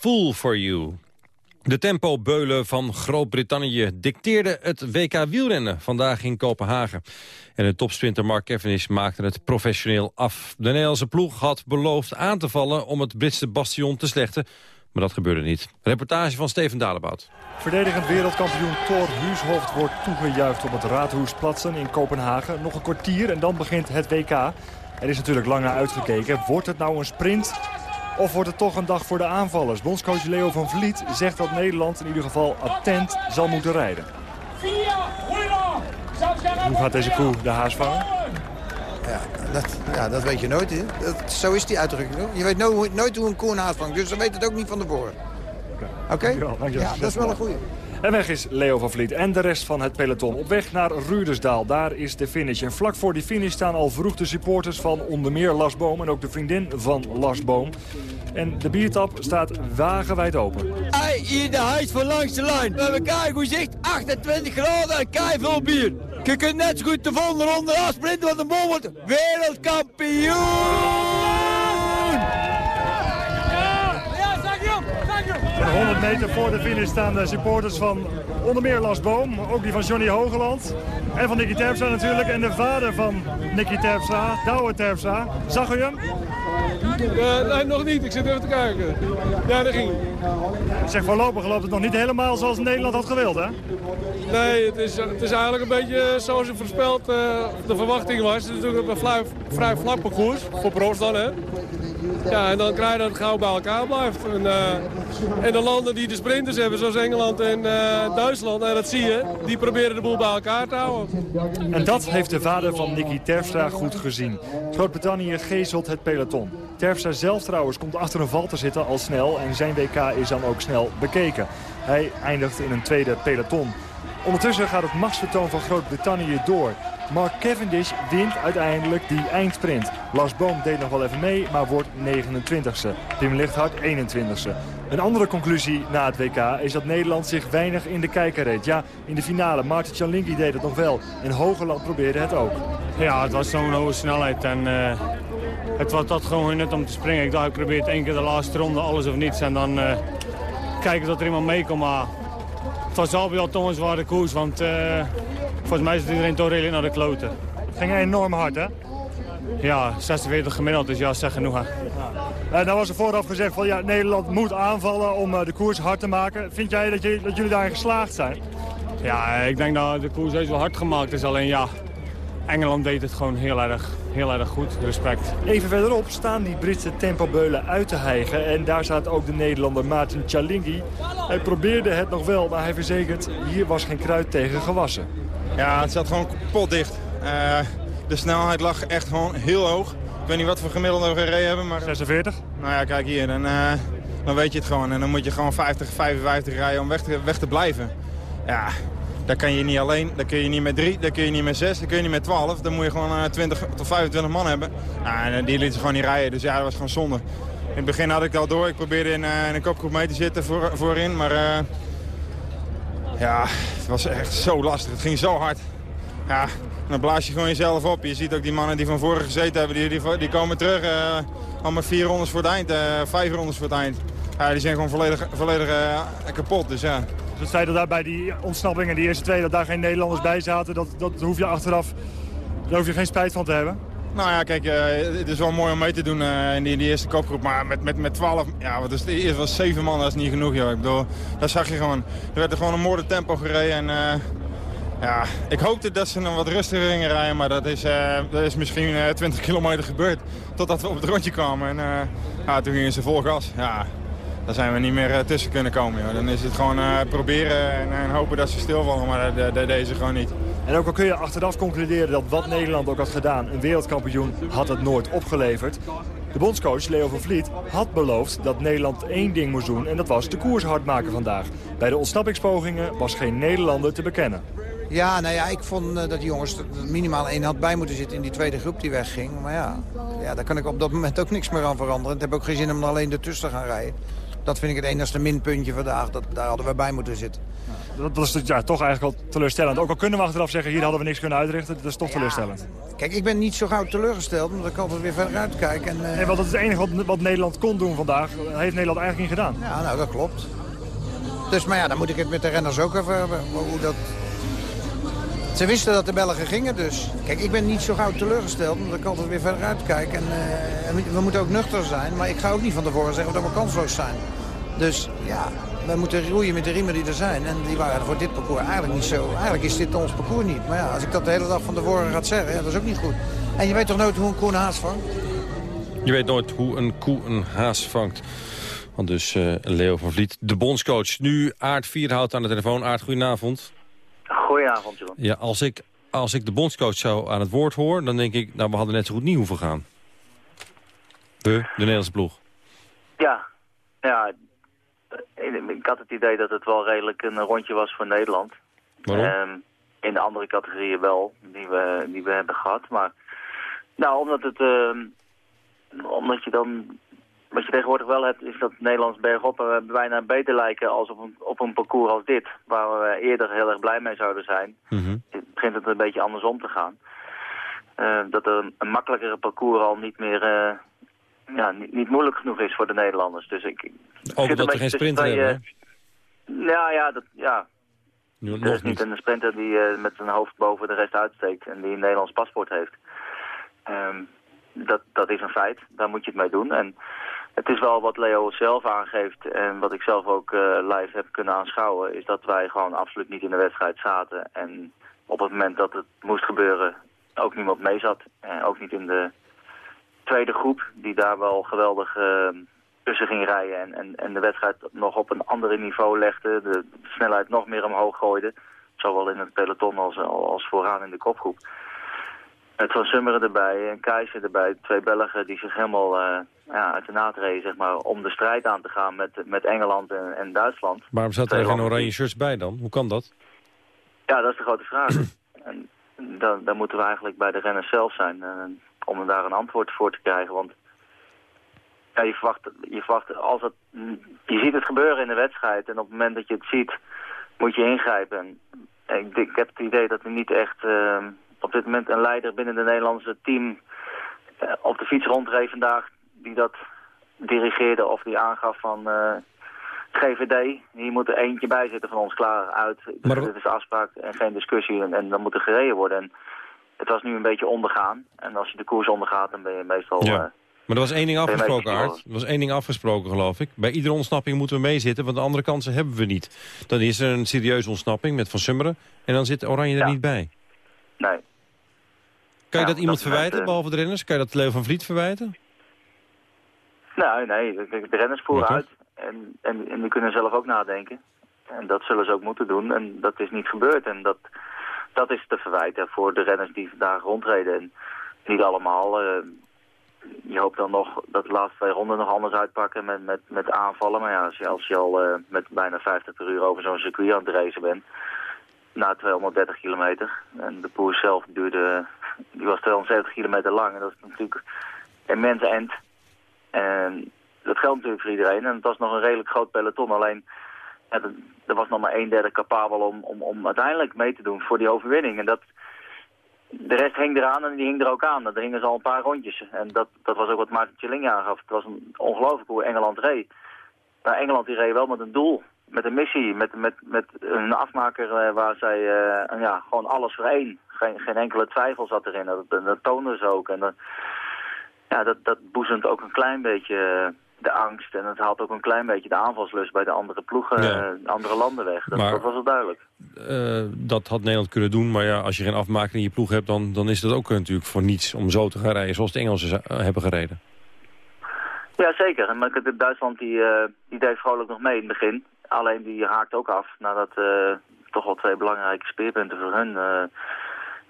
Speaker 20: Fool for You.
Speaker 8: De tempobeulen van Groot-Brittannië dicteerden het WK wielrennen vandaag in Kopenhagen. En de topsprinter Mark Cavendish maakte het professioneel af. De Nederlandse ploeg had beloofd aan te vallen om het Britse bastion te slechten. Maar dat gebeurde niet. Reportage van Steven Dalebout.
Speaker 21: Verdedigend wereldkampioen Thor Huushoft wordt toegejuicht op het Raadhuisplatsen in Kopenhagen. Nog een kwartier en dan begint het WK. Er is natuurlijk lang naar uitgekeken. Wordt het nou een sprint of wordt het toch een dag voor de aanvallers? Bondscoach Leo van Vliet zegt dat Nederland in ieder geval attent zal moeten rijden. Hoe gaat deze koe de haas vangen?
Speaker 22: Ja, dat, ja, dat weet je nooit. Hè? Dat, zo is die uitdrukking. Hoor. Je weet nooit, nooit hoe een koe een haas vangt, dus dan weet het ook niet van tevoren. Oké? Ja, dat is wel een goeie.
Speaker 21: En weg is Leo van Vliet en de rest van het peloton. Op weg naar Rudersdaal, daar is de finish. En vlak voor die finish staan al vroeg de supporters van onder meer Lars Boom... en ook de vriendin van Lars Boom. En de biertap staat wagenwijd open.
Speaker 23: Hey, hier de huis van langs de lijn. We hebben hoe zegt 28 graden en kei veel bier. Je kunt net zo goed de volgende ronde afsprinten, want de boom wordt wereldkampioen.
Speaker 21: 100 meter voor de finish staan de supporters van onder meer Las Boom. Ook die van Johnny Hogeland. En van Nicky Terpstra natuurlijk. En de vader van Nicky Terpstra, Douwe Terpstra. Zag u hem?
Speaker 24: Uh, nee, nog niet. Ik zit even te kijken. Ja, dat ging.
Speaker 21: Zeg, voorlopig loopt het nog niet helemaal zoals Nederland had gewild, hè?
Speaker 24: Nee, het is, het is eigenlijk een beetje zoals je voorspeld uh, de verwachting was. Het is natuurlijk een vrij, vrij vlak parcours, voor profs dan, hè. Ja, en dan krijg je dat het gauw bij elkaar blijft. En, uh, en de landen die de sprinters hebben, zoals Engeland en uh, Duitsland, en dat zie je, die proberen de boel bij elkaar te houden.
Speaker 21: En dat heeft de vader van Nicky Terpstra goed gezien. Groot-Brittannië gezelt het peloton. Terpstra zelf trouwens komt achter een val te zitten al snel en zijn WK is dan ook snel bekeken. Hij eindigt in een tweede peloton. Ondertussen gaat het machtsvertoon van Groot-Brittannië door. Mark Cavendish wint uiteindelijk die eindsprint. Lars Boom deed nog wel even mee, maar wordt 29ste. Tim Lichthart 21ste. Een andere conclusie na het WK is dat Nederland zich weinig in de kijker reed. Ja, in de finale. Maarten Cialinki deed het nog wel. En Hogeland probeerde het ook.
Speaker 25: Ja, het was zo'n hoge snelheid. En, uh, het was dat gewoon net om te springen. Ik dacht, ik probeer het één keer de laatste ronde, alles of niets. En dan uh, kijken dat er iemand meekomt. Maar het was al bij al koers. Want uh, volgens mij is iedereen toch redelijk naar de kloten.
Speaker 21: Het ging enorm hard, hè?
Speaker 25: Ja, 46 gemiddeld, dus ja, zeg genoeg. Hè.
Speaker 21: En dan was er vooraf gezegd van ja, Nederland moet aanvallen om uh, de koers hard te maken. Vind jij dat, je, dat jullie daarin geslaagd zijn?
Speaker 25: Ja, ik denk dat de koers wel hard gemaakt is. Alleen ja, Engeland deed het gewoon heel erg, heel erg goed. Respect.
Speaker 21: Even verderop staan die Britse tempobeulen uit te hijgen. En daar staat ook de Nederlander Maarten Chalingi. Hij probeerde het nog wel, maar hij verzekert... hier was geen kruid tegen gewassen.
Speaker 26: Ja, het zat gewoon kapot dicht. Uh, de snelheid lag echt gewoon heel hoog. Ik weet niet wat voor gemiddelde we gereden hebben. Maar...
Speaker 21: 46?
Speaker 26: Nou ja, kijk hier. Dan, uh, dan weet je het gewoon. En dan moet je gewoon 50, 55 rijden om weg te, weg te blijven. Ja, daar kan je niet alleen. Daar kun je niet met drie, daar kun je niet met zes, daar kun je niet met twaalf. Dan moet je gewoon uh, 20 tot 25 man hebben. Ja, en die lieten ze gewoon niet rijden. Dus ja, dat was gewoon zonde. In het begin had ik het al door. Ik probeerde in, uh, in een kopgroep mee te zitten voor, voorin. Maar ja, het was echt zo lastig. Het ging zo hard. Ja, dan blaas je gewoon jezelf op. Je ziet ook die mannen die van voren gezeten hebben, die, die, die komen terug. Uh, al maar vier rondes voor het eind, vijf rondes voor het eind. Ja, die zijn gewoon volledig, volledig uh, kapot, dus ja.
Speaker 21: Dus het feit dat daar bij die ontsnappingen, die eerste twee, dat daar geen Nederlanders bij zaten, dat, dat hoef je achteraf, daar hoef je geen spijt van te hebben?
Speaker 26: Nou ja, kijk, het is wel mooi om mee te doen in die, in die eerste kopgroep. Maar met, met, met 12, ja, wat is het, eerst was zeven man, dat is niet genoeg, joh. Ik bedoel, dat zag je gewoon. Er werd er gewoon een moorde tempo gereden en... Ja, ik hoopte dat ze nog wat rustiger gingen rijden, maar dat is, dat is misschien uh, 20 kilometer gebeurd. Totdat we op het rondje kwamen en ja, toen gingen ze vol gas. Ja, daar zijn we niet meer tussen kunnen komen. Joh. Dan is het gewoon proberen en, en, hopen dat ze stilvallen, maar dat, dat deden ze gewoon niet.
Speaker 21: En ook al kun je achteraf concluderen dat wat Nederland ook had gedaan, een wereldkampioen had het nooit opgeleverd. De bondscoach Leo van Vliet had beloofd dat Nederland één ding moest doen en dat was de koers hard maken vandaag. Bij de ontsnappingspogingen was geen Nederlander te bekennen.
Speaker 22: Ja, nou ja, ik vond uh, dat die jongens er minimaal één had bij moeten zitten in die tweede groep die wegging. Maar ja, ja, daar kan ik op dat moment ook niks meer aan veranderen. Het heb ook geen zin om alleen ertussen te gaan rijden. Dat vind ik het enigste minpuntje vandaag. Dat, daar hadden we bij moeten zitten.
Speaker 21: Dat, dat is ja, toch eigenlijk wel teleurstellend. Ook al kunnen we achteraf zeggen, hier hadden we niks kunnen uitrichten. Dat is toch ja. teleurstellend.
Speaker 22: Kijk, ik ben niet zo gauw teleurgesteld, omdat ik altijd weer verder uitkijk. En, uh...
Speaker 21: nee, want dat is het enige wat, wat Nederland kon doen vandaag. Dat heeft Nederland eigenlijk niet gedaan.
Speaker 22: Ja, nou, dat klopt. Dus, maar ja, dan moet ik het met de renners ook even hebben. Hoe dat, ze wisten dat de Belgen gingen, dus... Kijk, ik ben niet zo gauw teleurgesteld, omdat ik altijd weer verder uitkijk. En uh, we moeten ook nuchter zijn, maar ik ga ook niet van tevoren zeggen dat we kansloos zijn. Dus ja, we moeten roeien met de riemen die er zijn. En die waren voor dit parcours eigenlijk niet zo. Eigenlijk is dit ons parcours niet. Maar ja, als ik dat de hele dag van tevoren ga zeggen, ja, dat is ook niet goed. En je weet toch nooit hoe een koe een haas vangt?
Speaker 8: Je weet nooit hoe een koe een haas vangt. Want dus uh, Leo van Vliet, de bondscoach. Nu Aard Vierhout aan de telefoon. Aard, goedenavond.
Speaker 27: Goedenavond, Jeroen.
Speaker 8: Ja, als ik, als ik de bondscoach zo aan het woord hoor... dan denk ik, nou, we hadden net zo goed niet hoeven gaan. De, de Nederlandse ploeg.
Speaker 27: Ja, ja. Ik had het idee dat het wel redelijk een rondje was voor Nederland.
Speaker 8: Waarom?
Speaker 27: Um, in de andere categorieën wel, die we, die we hebben gehad. Maar, nou, omdat het... Uh, omdat je dan wat je tegenwoordig wel hebt, is dat Nederlands bergop uh, bijna beter lijken als op een, op een parcours als dit. Waar we eerder heel erg blij mee zouden zijn.
Speaker 8: Mm -hmm.
Speaker 27: Het begint het een beetje andersom te gaan. Uh, dat er een, een, makkelijkere parcours al niet meer, uh, ja, niet, niet moeilijk genoeg is voor de Nederlanders. Dus ik,
Speaker 8: Ook we
Speaker 27: beetje
Speaker 8: geen sprinter hebben.
Speaker 27: eh, Ja, ja, dat, ja.
Speaker 8: Nu,
Speaker 27: Er is niet
Speaker 8: niet.
Speaker 27: een sprinter die eh, met zijn hoofd boven de rest uitsteekt en die een Nederlands paspoort heeft. Ehm, dat, dat is een feit, daar moet je het mee doen. En het is wel wat Leo zelf aangeeft en wat ik zelf ook eh, live heb kunnen aanschouwen, is dat wij gewoon absoluut niet in de wedstrijd zaten. En op het moment dat het moest gebeuren ook niemand mee zat. En ook niet in de tweede groep, die daar wel geweldig eh, tussen ging rijden en, en, en de wedstrijd nog op een andere niveau legde. De, de snelheid nog meer omhoog gooide. Zowel in het peloton als, als vooraan in de kopgroep. Met Van Summeren erbij en Keizer erbij. Twee Belgen die zich helemaal eh, ja, uit de naad reden zeg maar, om de strijd aan te gaan met, met Engeland en, en Duitsland.
Speaker 8: Waarom zaten er geen oranje shirts bij dan? Hoe kan dat?
Speaker 27: Ja, dat is de grote vraag. en dan, dan moeten we eigenlijk bij de renners zelf zijn eh, om daar een antwoord voor te krijgen. Want ja, je, verwacht, je verwacht, als het, je ziet het gebeuren in de wedstrijd en op het moment dat je het ziet, moet je ingrijpen. En ik, ik heb het idee dat er niet echt eh, op dit moment een leider binnen de Nederlandse team eh, op de fiets rondreed vandaag die dat dirigeerde of die aangaf van... eh, GVD, hier moet er eentje bij zitten van ons klaar uit.
Speaker 8: Maar-
Speaker 27: Dit is de afspraak en geen discussie en, en dan moet er gereden worden. En het was nu een beetje ondergaan. En als je de koers ondergaat, dan ben je meestal...
Speaker 8: Ja.
Speaker 27: eh,
Speaker 8: Maar er was één ding afgesproken, Art. Er was één ding afgesproken, geloof ik. Bij iedere ontsnapping moeten we meezitten, want de andere kansen hebben we niet. Dan is er een serieuze ontsnapping met Van Summeren. En dan zit Oranje er niet bij.
Speaker 27: nee.
Speaker 8: Kan je
Speaker 27: Ja,
Speaker 8: dat iemand
Speaker 27: dat
Speaker 8: verwijten,
Speaker 27: eh,
Speaker 8: behalve de renners? Kan je dat Leo van Vliet verwijten?
Speaker 27: Nee, nee, de, renners voeren uit. En, en, en die kunnen zelf ook nadenken. En dat zullen ze ook moeten doen. En dat is niet gebeurd. En dat, dat is te verwijten voor de renners die vandaag rondreden. En niet allemaal. eh, je hoopt dan nog dat de laatste twee ronden nog anders uitpakken met, met, met aanvallen. Maar ja, als je, als je al eh, met bijna 50 per uur over zo'n circuit aan het racen bent... na 230 kilometer. En de koers zelf duurde... Die was 270 kilometer lang. En dat is natuurlijk immens end. En dat geldt natuurlijk voor iedereen. En het was nog een redelijk groot peloton. Alleen, er- was nog maar een derde capabel om, om, om uiteindelijk mee te doen voor die overwinning. En dat, de rest hing eraan en die hing er ook aan. Dat hingen ze al een paar rondjes. En dat, dat was ook wat Maarten Tjelling aangaf. Het was ongelooflijk hoe Engeland reed. Maar Engeland die reed wel met een doel. Met een missie. Met, met, met een afmaker eh, waar zij eh, ja, gewoon alles voor één. Geen, geen enkele twijfel zat erin. Dat, dat, dat toonden ze ook. En dat, ja, dat, dat boezemt ook een klein beetje eh, de angst. En het haalt ook een klein beetje de aanvalslust bij de andere ploegen,
Speaker 8: Ja.
Speaker 27: eh, andere landen weg. Dat,
Speaker 8: Maar-
Speaker 27: dat was wel duidelijk.
Speaker 8: Eh, dat had Nederland kunnen doen, maar ja, als je geen afmaker in je ploeg hebt... dan, dan is dat ook natuurlijk voor niets om zo te gaan rijden zoals de Engelsen hebben gereden.
Speaker 27: Ja, zeker. Maar Duitsland die, die deed vrolijk nog mee in het begin. Alleen die haakt ook af nadat toch wel twee belangrijke speerpunten voor hun...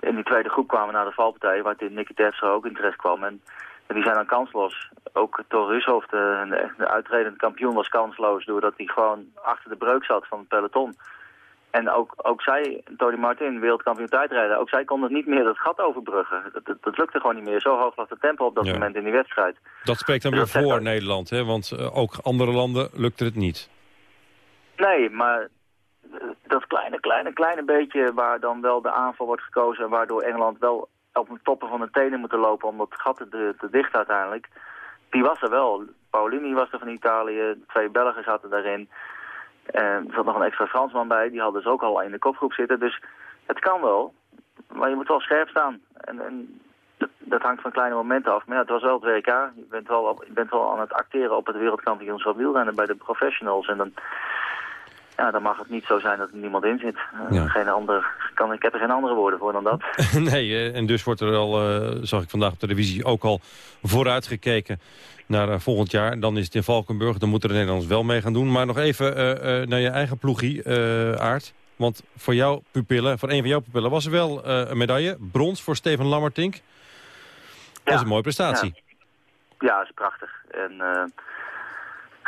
Speaker 27: in die tweede groep kwamen naar de valpartij, waar Tim Nikitevs ook in terecht kwam. En, en die zijn dan kansloos. Ook Thor Rushoff, de, de, de uitredend kampioen, was kansloos... doordat hij gewoon achter de breuk zat van het peloton. En ook, ook zij, Tony Martin, wereldkampioen tijdrijden... ook zij konden niet meer dat gat overbruggen. Dat, dat, dat lukte gewoon niet meer. Zo hoog lag de tempo op dat
Speaker 8: Ja.
Speaker 27: moment in die wedstrijd.
Speaker 8: Dat spreekt dan
Speaker 27: Dus
Speaker 8: weer voor
Speaker 27: ook-
Speaker 8: Nederland, hè? want eh, ook andere landen lukte het niet.
Speaker 27: Nee, maar dat kleine, kleine, kleine beetje waar dan wel de aanval wordt gekozen... en waardoor Engeland wel op de toppen van de tenen moet lopen om dat gat te, te dichten uiteindelijk... die was er wel. Paulini was er van Italië, twee Belgen zaten daarin. En er zat nog een extra Fransman bij, die hadden dus ook al in de kopgroep zitten. Dus het kan wel, maar je moet wel scherp staan. En, en dat, dat hangt van kleine momenten af. Maar ja, het was wel het WK. Je bent wel, op- je bent wel aan het acteren op het wereldkampioenschap wielrennen bij de professionals. En dan, ja, dan mag het niet zo zijn dat er niemand in zit. Eh,
Speaker 8: Ja.
Speaker 27: geen ander, kan, ik heb er geen andere woorden voor dan dat.
Speaker 8: nee, eh, en dus wordt er al, eh, zag ik vandaag op televisie, ook al vooruitgekeken naar volgend jaar. Dan is het in Valkenburg, dan moeten de Nederlanders wel mee gaan doen. Maar nog even naar je eigen ploegie, Aard. Want voor jouw pupillen, voor een van jouw pupillen, was er wel een medaille. Brons voor Steven Lammertink. Dat is een mooie prestatie.
Speaker 27: Ja, dat is prachtig. En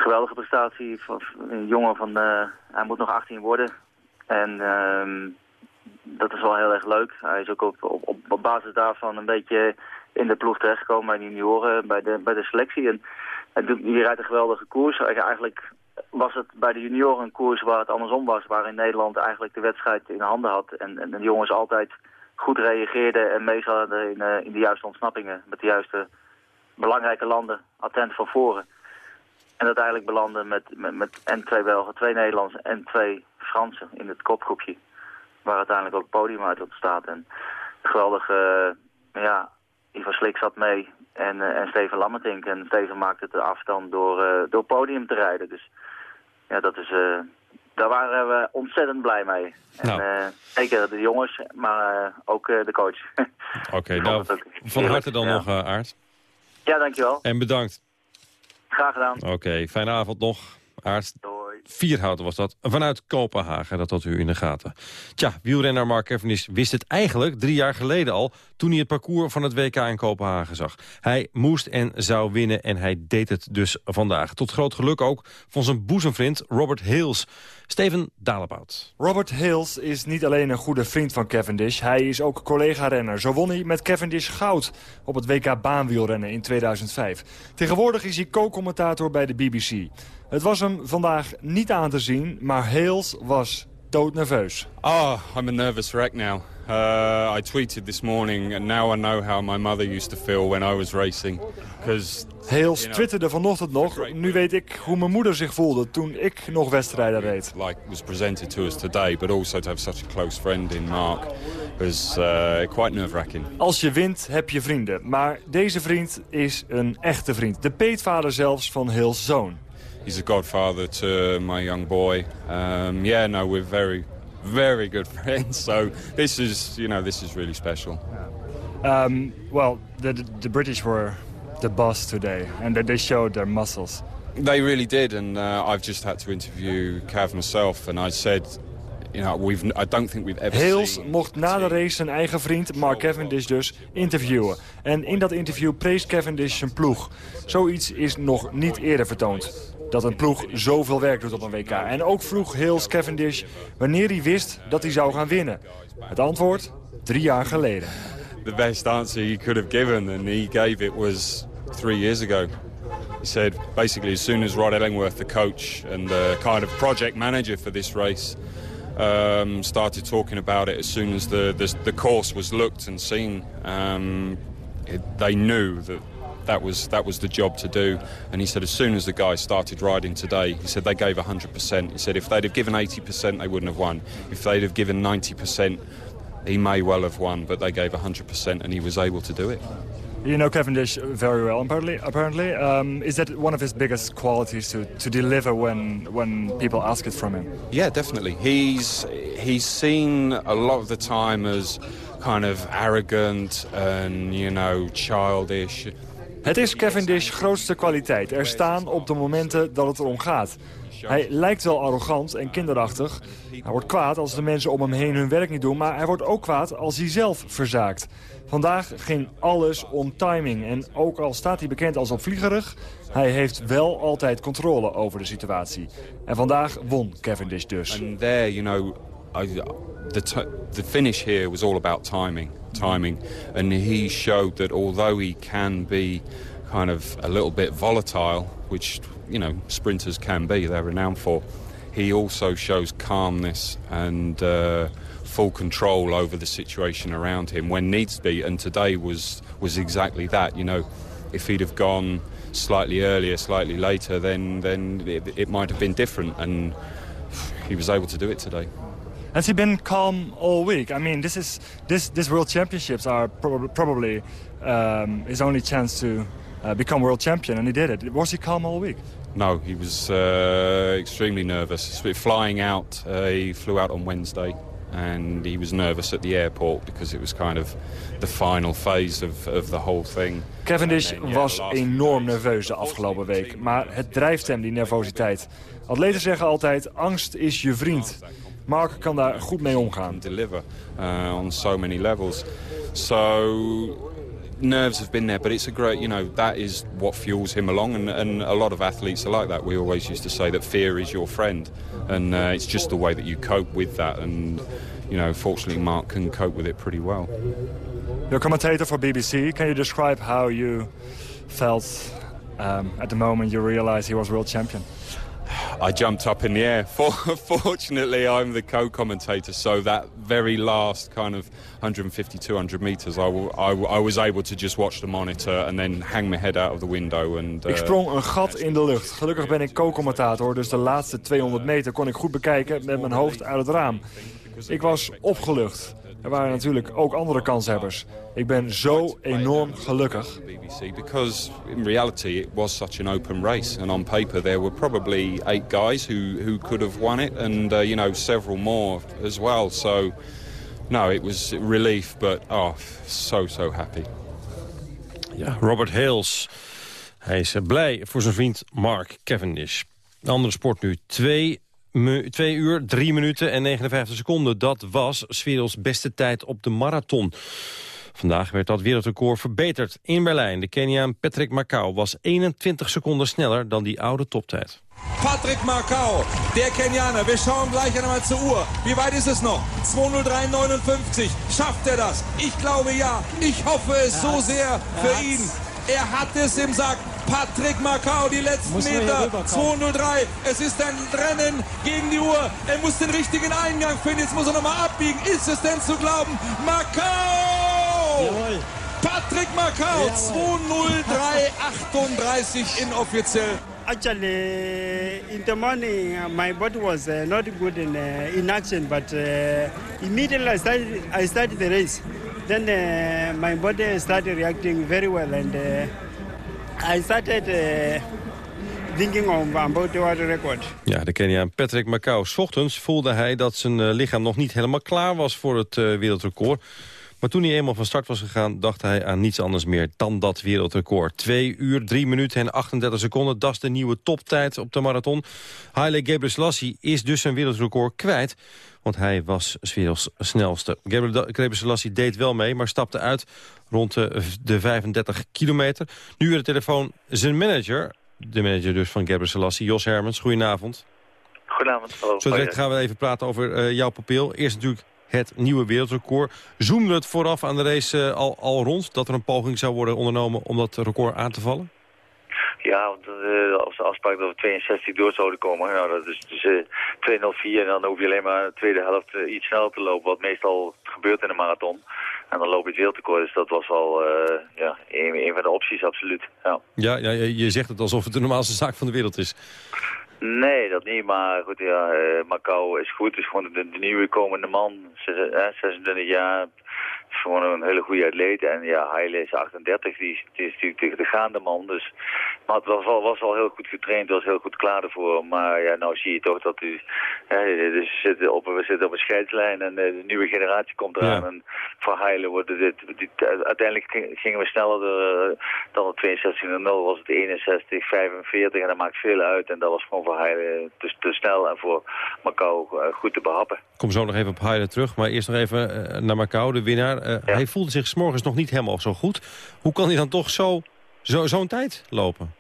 Speaker 27: geweldige prestatie van een jongen van, eh, hij moet nog 18 worden. En ehm, dat is wel heel erg leuk. Hij is ook op, op, op, basis daarvan een beetje in de ploeg terechtgekomen bij de junioren, bij de, bij de selectie. En hij doet, die rijdt een geweldige koers. Eigenlijk was het bij de junioren een koers waar het andersom was, waarin Nederland eigenlijk de wedstrijd in handen had. En, en de jongens altijd goed reageerden en mee zaten in, eh, in de juiste ontsnappingen, met de juiste belangrijke landen attent van voren. En uiteindelijk belanden met, met, met en twee Belgen, twee Nederlandse en twee Fransen in het kopgroepje. Waar uiteindelijk ook het podium uit ontstaat. En geweldige, uh, ja, Ivan Slik zat mee en, uh, en Steven Lammertink. En Steven maakte het de afstand door, uh, door het podium te rijden. Dus ja, dat is, daar waren we ontzettend blij mee.
Speaker 8: Nou.
Speaker 27: En, zeker de jongens, maar ook de coach.
Speaker 8: Oké, okay, nou, van harte dan
Speaker 27: ja.
Speaker 8: nog, Aart.
Speaker 27: Ja, dankjewel.
Speaker 8: En bedankt.
Speaker 27: Graag gedaan.
Speaker 8: Oké, okay, fijne avond nog, Aart. Vierhouten was dat, vanuit Kopenhagen, dat had u in de gaten. Tja, wielrenner Mark Cavendish wist het eigenlijk drie jaar geleden al... toen hij het parcours van het WK in Kopenhagen zag. Hij moest en zou winnen en hij deed het dus vandaag. Tot groot geluk ook van zijn boezemvriend Robert Hales. Steven Dalebout.
Speaker 21: Robert Hales is niet alleen een goede vriend van Cavendish... hij is ook collega-renner. Zo won hij met Cavendish goud op het WK baanwielrennen in 2005. Tegenwoordig is hij co-commentator bij de BBC. Het was hem vandaag niet aan te zien, maar Hales was doodnerveus.
Speaker 28: Oh, I'm a nervous wreck now. Uh, I tweeted this morning and now I know how my mother used to feel when I was racing.
Speaker 21: Hales twitterde vanochtend nog, nu weet ik hoe mijn moeder zich voelde toen ik nog wedstrijden reed.
Speaker 28: Like was presented to us today, but also to have such a close friend in Mark was uh, quite nerve-wracking.
Speaker 21: Als je wint, heb je vrienden. Maar deze vriend is een echte vriend. De peetvader zelfs van Hales zoon.
Speaker 28: He's a godfather to my young boy. Um, yeah, no, we're very, very good friends. So this is, you know, this is really special.
Speaker 21: Um, well, the, the British were the boss today, and they showed their muscles.
Speaker 28: They really did, and uh, I've just had to interview Cav myself, and I said, you know, we've, I don't think we've ever
Speaker 21: Hales
Speaker 28: seen...
Speaker 21: mocht na de race zijn eigen vriend Mark Cavendish dus interviewen. En in dat interview prees Cavendish zijn ploeg. Zoiets is nog niet eerder vertoond dat een ploeg zoveel werk doet op een WK. En ook vroeg Hales Cavendish wanneer hij wist dat hij zou gaan winnen. Het antwoord? Drie jaar geleden.
Speaker 28: The best answer he could have given, and he gave it, was three years ago. He said, basically, as soon as Rod Ellingworth, the coach and the kind of project manager for this race, um, started talking about it, as soon as the, the, course was looked and seen, um, they knew that that was that was the job to do. And he said as soon as the guys started riding today, he said they gave 100%. He said if they'd have given 80%, they wouldn't have won. If they'd have given 90%, he may well have won, but they gave 100% and he was able to do it.
Speaker 21: You know Cavendish very well, apparently. apparently. Um, is that one of his biggest qualities to, to deliver when when people ask it from him?
Speaker 28: Yeah, definitely. He's he's seen a lot of the time as kind of arrogant and you know childish.
Speaker 21: Het is Cavendish grootste kwaliteit. Er staan op de momenten dat het erom gaat. Hij lijkt wel arrogant en kinderachtig. Hij wordt kwaad als de mensen om hem heen hun werk niet doen... maar hij wordt ook kwaad als hij zelf verzaakt. Vandaag ging alles om timing. En ook al staat hij bekend als opvliegerig... hij heeft wel altijd controle over de situatie. En vandaag won Cavendish dus.
Speaker 28: And there, you know, the finish here was all about timing. Timing. And he showed that although he can be kind of a little bit volatile, which, you know, sprinters can be, they're renowned for, he also shows calmness and uh, full control over the situation around him when needs be. And today was, was exactly that. You know, if he'd have gone slightly earlier, slightly later, then, then it, it might have been different. And he was able to do it today.
Speaker 21: Has he been calm all week? I mean, this is this this World Championships are prob probably um, his only chance to uh, become world champion, and he did it. Was he calm all week?
Speaker 28: No, he was uh, extremely nervous. Flying out, uh, he flew out on Wednesday, and he was nervous at the airport because it was kind of the final phase of, of the whole thing.
Speaker 21: Cavendish then, yeah, was enorm nerveus de afgelopen week, maar het drijft hem, die nervositeit. Atleten zeggen altijd, angst is je vriend. Mark kan daar goed mee omgaan.
Speaker 28: Deliver uh, on so many levels. So nerves have been there, but it's a great, you know, that is what fuels him along, and, and a lot of athletes are like that. We always used to say that fear is your friend, and uh, it's just the way that you cope with that, and, you know, fortunately Mark can cope with it pretty well.
Speaker 21: You're a commentator for BBC. Can you describe how you felt um, at the moment you realized he was world champion?
Speaker 28: I jumped up in the air. For, fortunately, I'm the co-commentator, so that very last kind of 150, 200 meters, I, I, I was able to just watch the monitor and then hang my head out of the window. And,
Speaker 21: Ik
Speaker 28: uh,
Speaker 21: sprong een gat in de lucht. Gelukkig ben ik co-commentator, dus de laatste 200 meter kon ik goed bekijken met mijn hoofd uit het raam. Ik was opgelucht. Er waren natuurlijk ook andere kanshebbers. Ik ben zo enorm gelukkig.
Speaker 28: BBC because in reality it was such an open race and on paper there were probably eight guys who, who could have won it and uh, you know several more as well so no it was relief but oh so so happy
Speaker 8: Ja, Robert Hales. Hij is eh, blij voor zijn vriend Mark Cavendish. De andere sport nu. 2 uur, 3 minuten en 59 seconden. Dat was 's werelds beste tijd op de marathon. Vandaag werd dat wereldrecord verbeterd in Berlijn. De Keniaan Patrick Macau was 21 seconden sneller dan die oude toptijd.
Speaker 29: Patrick Markau, der Kenianer. Wir schauen gleich einmal zur Uhr. Wie weit ist es noch? 203,59. Schafft er das? Ich glaube ja. Ich hoffe es so sehr für ihn. Er hat es im Sack. Patrick Markau, die letzten
Speaker 30: Muss
Speaker 29: Meter.
Speaker 30: rüberkommen.
Speaker 29: 203. Es ist ein Rennen gegen die Uhr. Er muss den richtigen Eingang finden. Jetzt muss er nochmal abbiegen. Ist es denn zu glauben? Markau! Patrick Markau, 203,38 inoffiziell.
Speaker 31: Actually, in the morning, uh, my body was uh, not good in, uh, in action, but uh, immediately I started, I started the race. Then uh, my body started reacting very well, and uh, I started uh, thinking about the record.
Speaker 8: Ja, de Keniaan Patrick Macau. ochtends voelde hij dat zijn eh, lichaam nog niet helemaal klaar was voor het eh, wereldrecord. Maar toen hij eenmaal van start was gegaan, dacht hij aan niets anders meer dan dat wereldrecord. 2 uur, 3 minuten en 38 seconden, dat is de nieuwe toptijd op de marathon. Haile Gebrselassie is dus zijn wereldrecord kwijt, want hij was werelds snelste. Gebre- Gebrselassie deed wel mee, maar stapte uit rond de, de 35 kilometer. Nu weer de telefoon zijn manager, de manager dus van Gebrselassie, Jos Hermans. Goedenavond.
Speaker 27: Goedenavond. Hallo.
Speaker 8: Zo direct gaan we even praten over eh, jouw pupil. Eerst natuurlijk het nieuwe wereldrecord. Zoomde het vooraf aan de race eh, al, al rond... dat er een poging zou worden ondernomen om dat record aan te vallen?
Speaker 27: Ja, want eh, als de afspraak dat we 62 door zouden komen, nou, dat is dus eh 204 en dan hoef je alleen maar de tweede helft eh, iets sneller te lopen, wat meestal gebeurt in een marathon. En dan loop je het wereldrecord, dus dat was al eh, ja, een, een van de opties, absoluut. Ja.
Speaker 8: Ja, ja, je zegt het alsof het de normaalste zaak van de wereld is.
Speaker 27: Nee, dat niet, maar goed, ja, Macau is goed, is gewoon de, de nieuwe komende man, zes- eh, 26 jaar, is gewoon een hele goede atleet. En ja, Haile is 38, die, is- die is natuurlijk tegen de gaande man, dus... Maar het was al, was al heel goed getraind, was heel goed klaar ervoor. Maar ja, nou zie je toch dat u... Hè, dus we, zitten op, we zitten op een scheidslijn en eh, de nieuwe generatie komt eraan.
Speaker 8: Ja.
Speaker 27: En voor Haile wordt dit, dit, uiteindelijk ging- gingen we sneller eh, dan de 62 naar 0 was het 61, 45 en dat maakt veel uit. En dat was gewoon voor Haile te, te snel en voor Macau eh, goed te behappen.
Speaker 8: Ik kom zo nog even op Haile terug, maar eerst nog even naar Macau, de winnaar. Eh, Hij voelde zich 's morgens nog niet helemaal zo goed. Hoe kan hij dan toch zo'n zo, zo'n tijd lopen?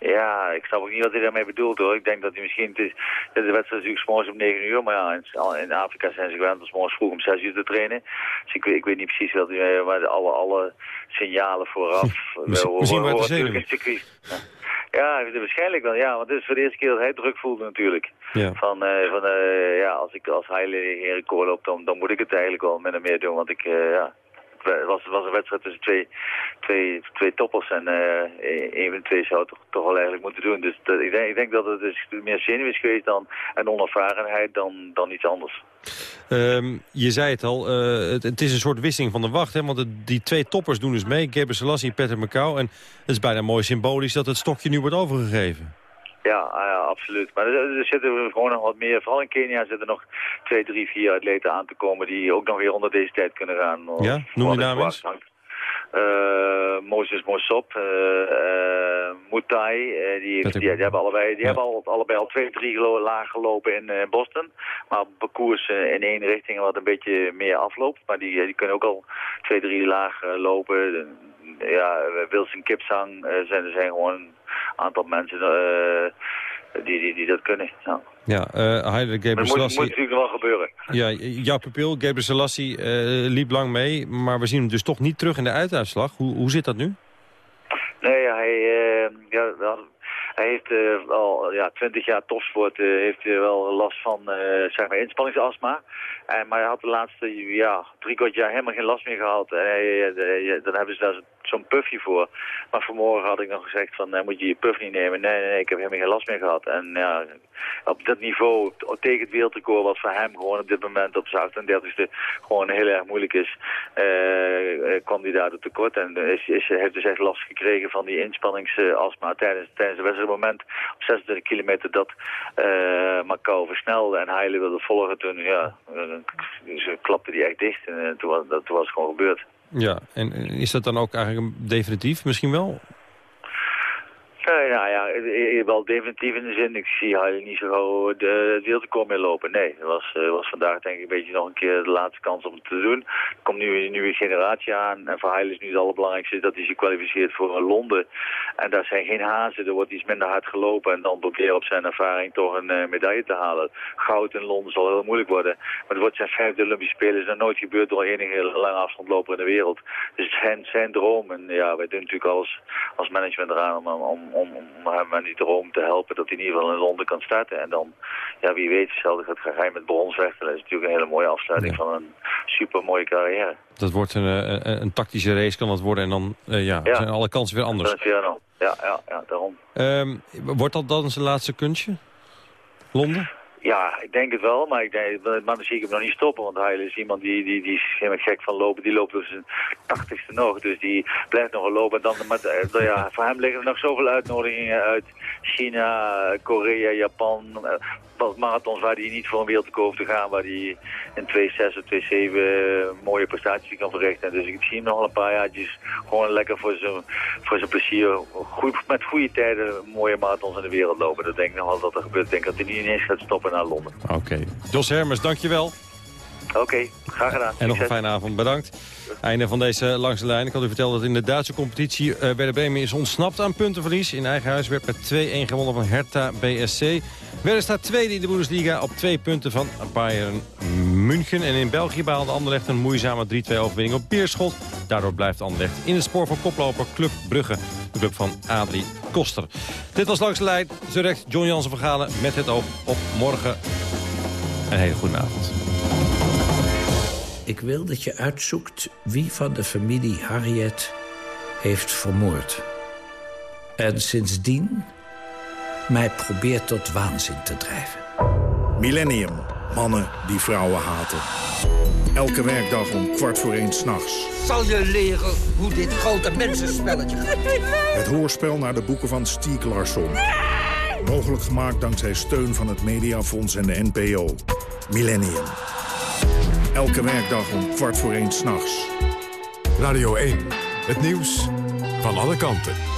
Speaker 27: Ja, ik snap ook niet wat hij daarmee bedoelt hoor. Ik denk dat hij misschien... Het is, de wedstrijd is natuurlijk 's morgens om 9 uur, maar ja, in, Afrika zijn ze gewend om 's morgens vroeg om 6 uur te trainen. Dus ik, weet- ik weet niet precies wat hij... Maar alle, alle signalen vooraf...
Speaker 8: Misschien-
Speaker 27: we-
Speaker 8: misschien
Speaker 27: we-
Speaker 8: werd
Speaker 27: we-
Speaker 8: hij
Speaker 27: natuurlijk een circuit. Ja, waarschijnlijk wel. Ja, want het is voor de eerste keer dat hij druk voelde natuurlijk.
Speaker 8: Ja.
Speaker 27: Van, eh, van eh, ja, als ik als Heile geen record loop, dan, dan moet ik het eigenlijk wel min en meer doen. Want ik, eh, ja, was, was een wedstrijd tussen twee, twee, twee toppers. En eh een van twee zou het toch, toch wel eigenlijk moeten doen. Dus ik, denk, ik denk dat het dus meer zenuw is geweest dan, en onervarenheid dan, dan iets anders.
Speaker 8: Ehm, je zei het al, eh, het, is een soort wisseling van de wacht. Hè? Want die twee toppers doen dus mee, Gebre Selassie en Peter Macau. En het is bijna mooi symbolisch dat het stokje nu wordt overgegeven.
Speaker 27: Ja, ah ja, absoluut. Maar er, er zitten gewoon nog wat meer. Vooral in Kenia zitten nog twee, drie, vier atleten aan te komen die ook nog weer onder deze tijd kunnen gaan.
Speaker 8: Ja? Noem je namen eens.
Speaker 27: Eh, Moses Mosop, eh, Mutai, die, die, die hebben allebei, die hebben al, allebei al twee, drie laag gelopen in Boston. Maar op parcours in één richting wat een beetje meer afloopt. Maar die, die kunnen ook al twee, drie laag lopen. Ja, Wilson Kipsang zijn, er zijn gewoon aantal mensen eh, die, die, die dat kunnen. Ja.
Speaker 8: Ja, eh Haile
Speaker 27: Maar
Speaker 8: Gebre
Speaker 27: het moet, moet
Speaker 8: Selassie...
Speaker 27: natuurlijk wel gebeuren.
Speaker 8: Ja, jouw pupil, Gebre Selassie, eh, liep lang mee. Maar we zien hem dus toch niet terug in de uituitslag. Hoe, hoe zit dat nu?
Speaker 27: Nee, hij, eh, ja, wel, Hij heeft al ja, 20 jaar topsport, heeft hij wel last van zeg maar inspanningsastma. En, maar hij had de laatste ja, drie kwart jaar helemaal geen last meer gehad. En hij, dan hebben ze daar zo'n puffje voor. Maar vanmorgen had ik nog gezegd van, eh, moet je je puff niet nemen? Nee, nee, nee, ik heb helemaal geen last meer gehad. En ja, op dat niveau, tegen het wereldrecord, wat voor hem gewoon op dit moment op zijn 38e gewoon heel erg moeilijk is, eh, kwam hij daardoor tekort. En is, is, heeft dus echt last gekregen van die inspanningsastma tijdens, tijdens de het moment op 26 kilometer dat eh Macau versnelde en Heile wilde volgen, toen, ja, ze klapte die echt dicht. En toen, dat, toen was het gewoon gebeurd.
Speaker 8: Ja, en is dat dan ook eigenlijk definitief misschien wel?
Speaker 27: Nee, nou ja, eh, eh, wel definitief in de zin. Ik zie Haile niet zo gauw de, wereldrecord meer lopen. Nee, het was, eh, was vandaag denk ik een beetje nog een keer de laatste kans om het te doen. Er komt nu een nieuwe generatie aan. En voor Haile is nu het allerbelangrijkste dat hij zich kwalificeert voor eh, Londen. En daar zijn geen hazen, er wordt iets minder hard gelopen. En dan proberen op zijn ervaring toch een eh, medaille te halen. Goud in Londen zal heel moeilijk worden. Maar het wordt zijn vijfde Olympische Spelen. is nog nooit gebeurd door enige lange afstandloper in de wereld. Dus het is zijn, zijn droom. En ja, wij doen natuurlijk alles als management eraan om, om, om, om hem aan die droom te helpen dat hij in ieder geval in Londen kan starten. En dan, ja, wie weet, hetzelfde gaat hij met brons wegtelen. Dat is natuurlijk een hele mooie afsluiting van een super mooie carrière.
Speaker 8: Dat wordt een, eh, een, een tactische race kan dat worden en dan eh, ja,
Speaker 27: Ja.
Speaker 8: zijn alle kansen weer anders.
Speaker 27: Dat is weer. Ja, ja, ja, daarom.
Speaker 8: Ehm, wordt dat dan zijn laatste kunstje? Londen?
Speaker 27: Ja, ik denk het wel, maar ik denk, dan zie ik hem nog niet stoppen. Want hij is iemand die, die, die is helemaal gek van lopen. Die loopt op zijn tachtigste nog, dus die blijft nog lopen. En dan, maar, eh, ja, voor hem liggen er nog zoveel uitnodigingen uit China, eh, Korea, Japan. eh, marathons waar hij niet voor een wereldrecord hoeft te gaan. Waar hij in 2.6 of 2.7 eh, mooie prestaties kan verrichten. Dus ik zie hem nog wel een paar jaartjes gewoon lekker voor zijn, voor zijn plezier. Goed, met goede tijden mooie marathons in de wereld lopen. Dat denk ik nog wel dat er gebeurt. Ik denk dat hij niet ineens gaat stoppen naar Londen.
Speaker 8: Oké. Jos Hermers, dankjewel.
Speaker 27: Oké, graag gedaan.
Speaker 8: En nog een fijne avond, bedankt. Einde van deze langs de lijn. Ik had u verteld dat in de Duitse competitie uh, Werder Bremen is ontsnapt aan puntenverlies. In eigen huis werd met 2-1 gewonnen van Hertha BSC. Werder staat tweede in de Bundesliga op twee punten van Bayern München. En in België behaalde Anderlecht een moeizame 3-2 overwinning op Beerschot. Daardoor blijft Anderlecht in het spoor van koploper Club Brugge. De club van Adrie Koster. Dit was langs de lijn. Zo direct John Jansen van Galen met het oog op morgen. Een hele goede avond.
Speaker 30: Ik wil dat je uitzoekt wie van de familie Harriet heeft vermoord. En sindsdien mij probeert tot waanzin te drijven.
Speaker 32: Millennium. Mannen die vrouwen haten. Elke werkdag om kwart voor één s'nachts.
Speaker 23: Zal je leren hoe dit grote mensenspelletje gaat?
Speaker 32: Het hoorspel naar de boeken van Stieg Larsson. Mogelijk gemaakt dankzij steun van het Mediafonds en de NPO. Millennium. Elke werkdag om kwart voor één s'nachts.
Speaker 33: Radio 1. Het nieuws van alle kanten.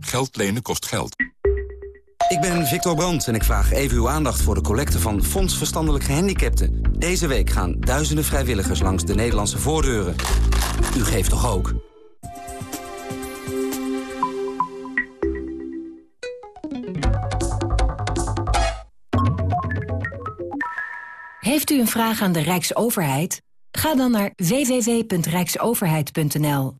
Speaker 33: Geld lenen kost geld.
Speaker 34: Ik ben Victor Brandt en ik vraag even uw aandacht voor de collecte van Fonds Verstandelijk Gehandicapten. Deze week gaan duizenden vrijwilligers langs de Nederlandse voordeuren. U geeft toch ook?
Speaker 20: Heeft u een vraag aan de Rijksoverheid? Ga dan naar www.rijksoverheid.nl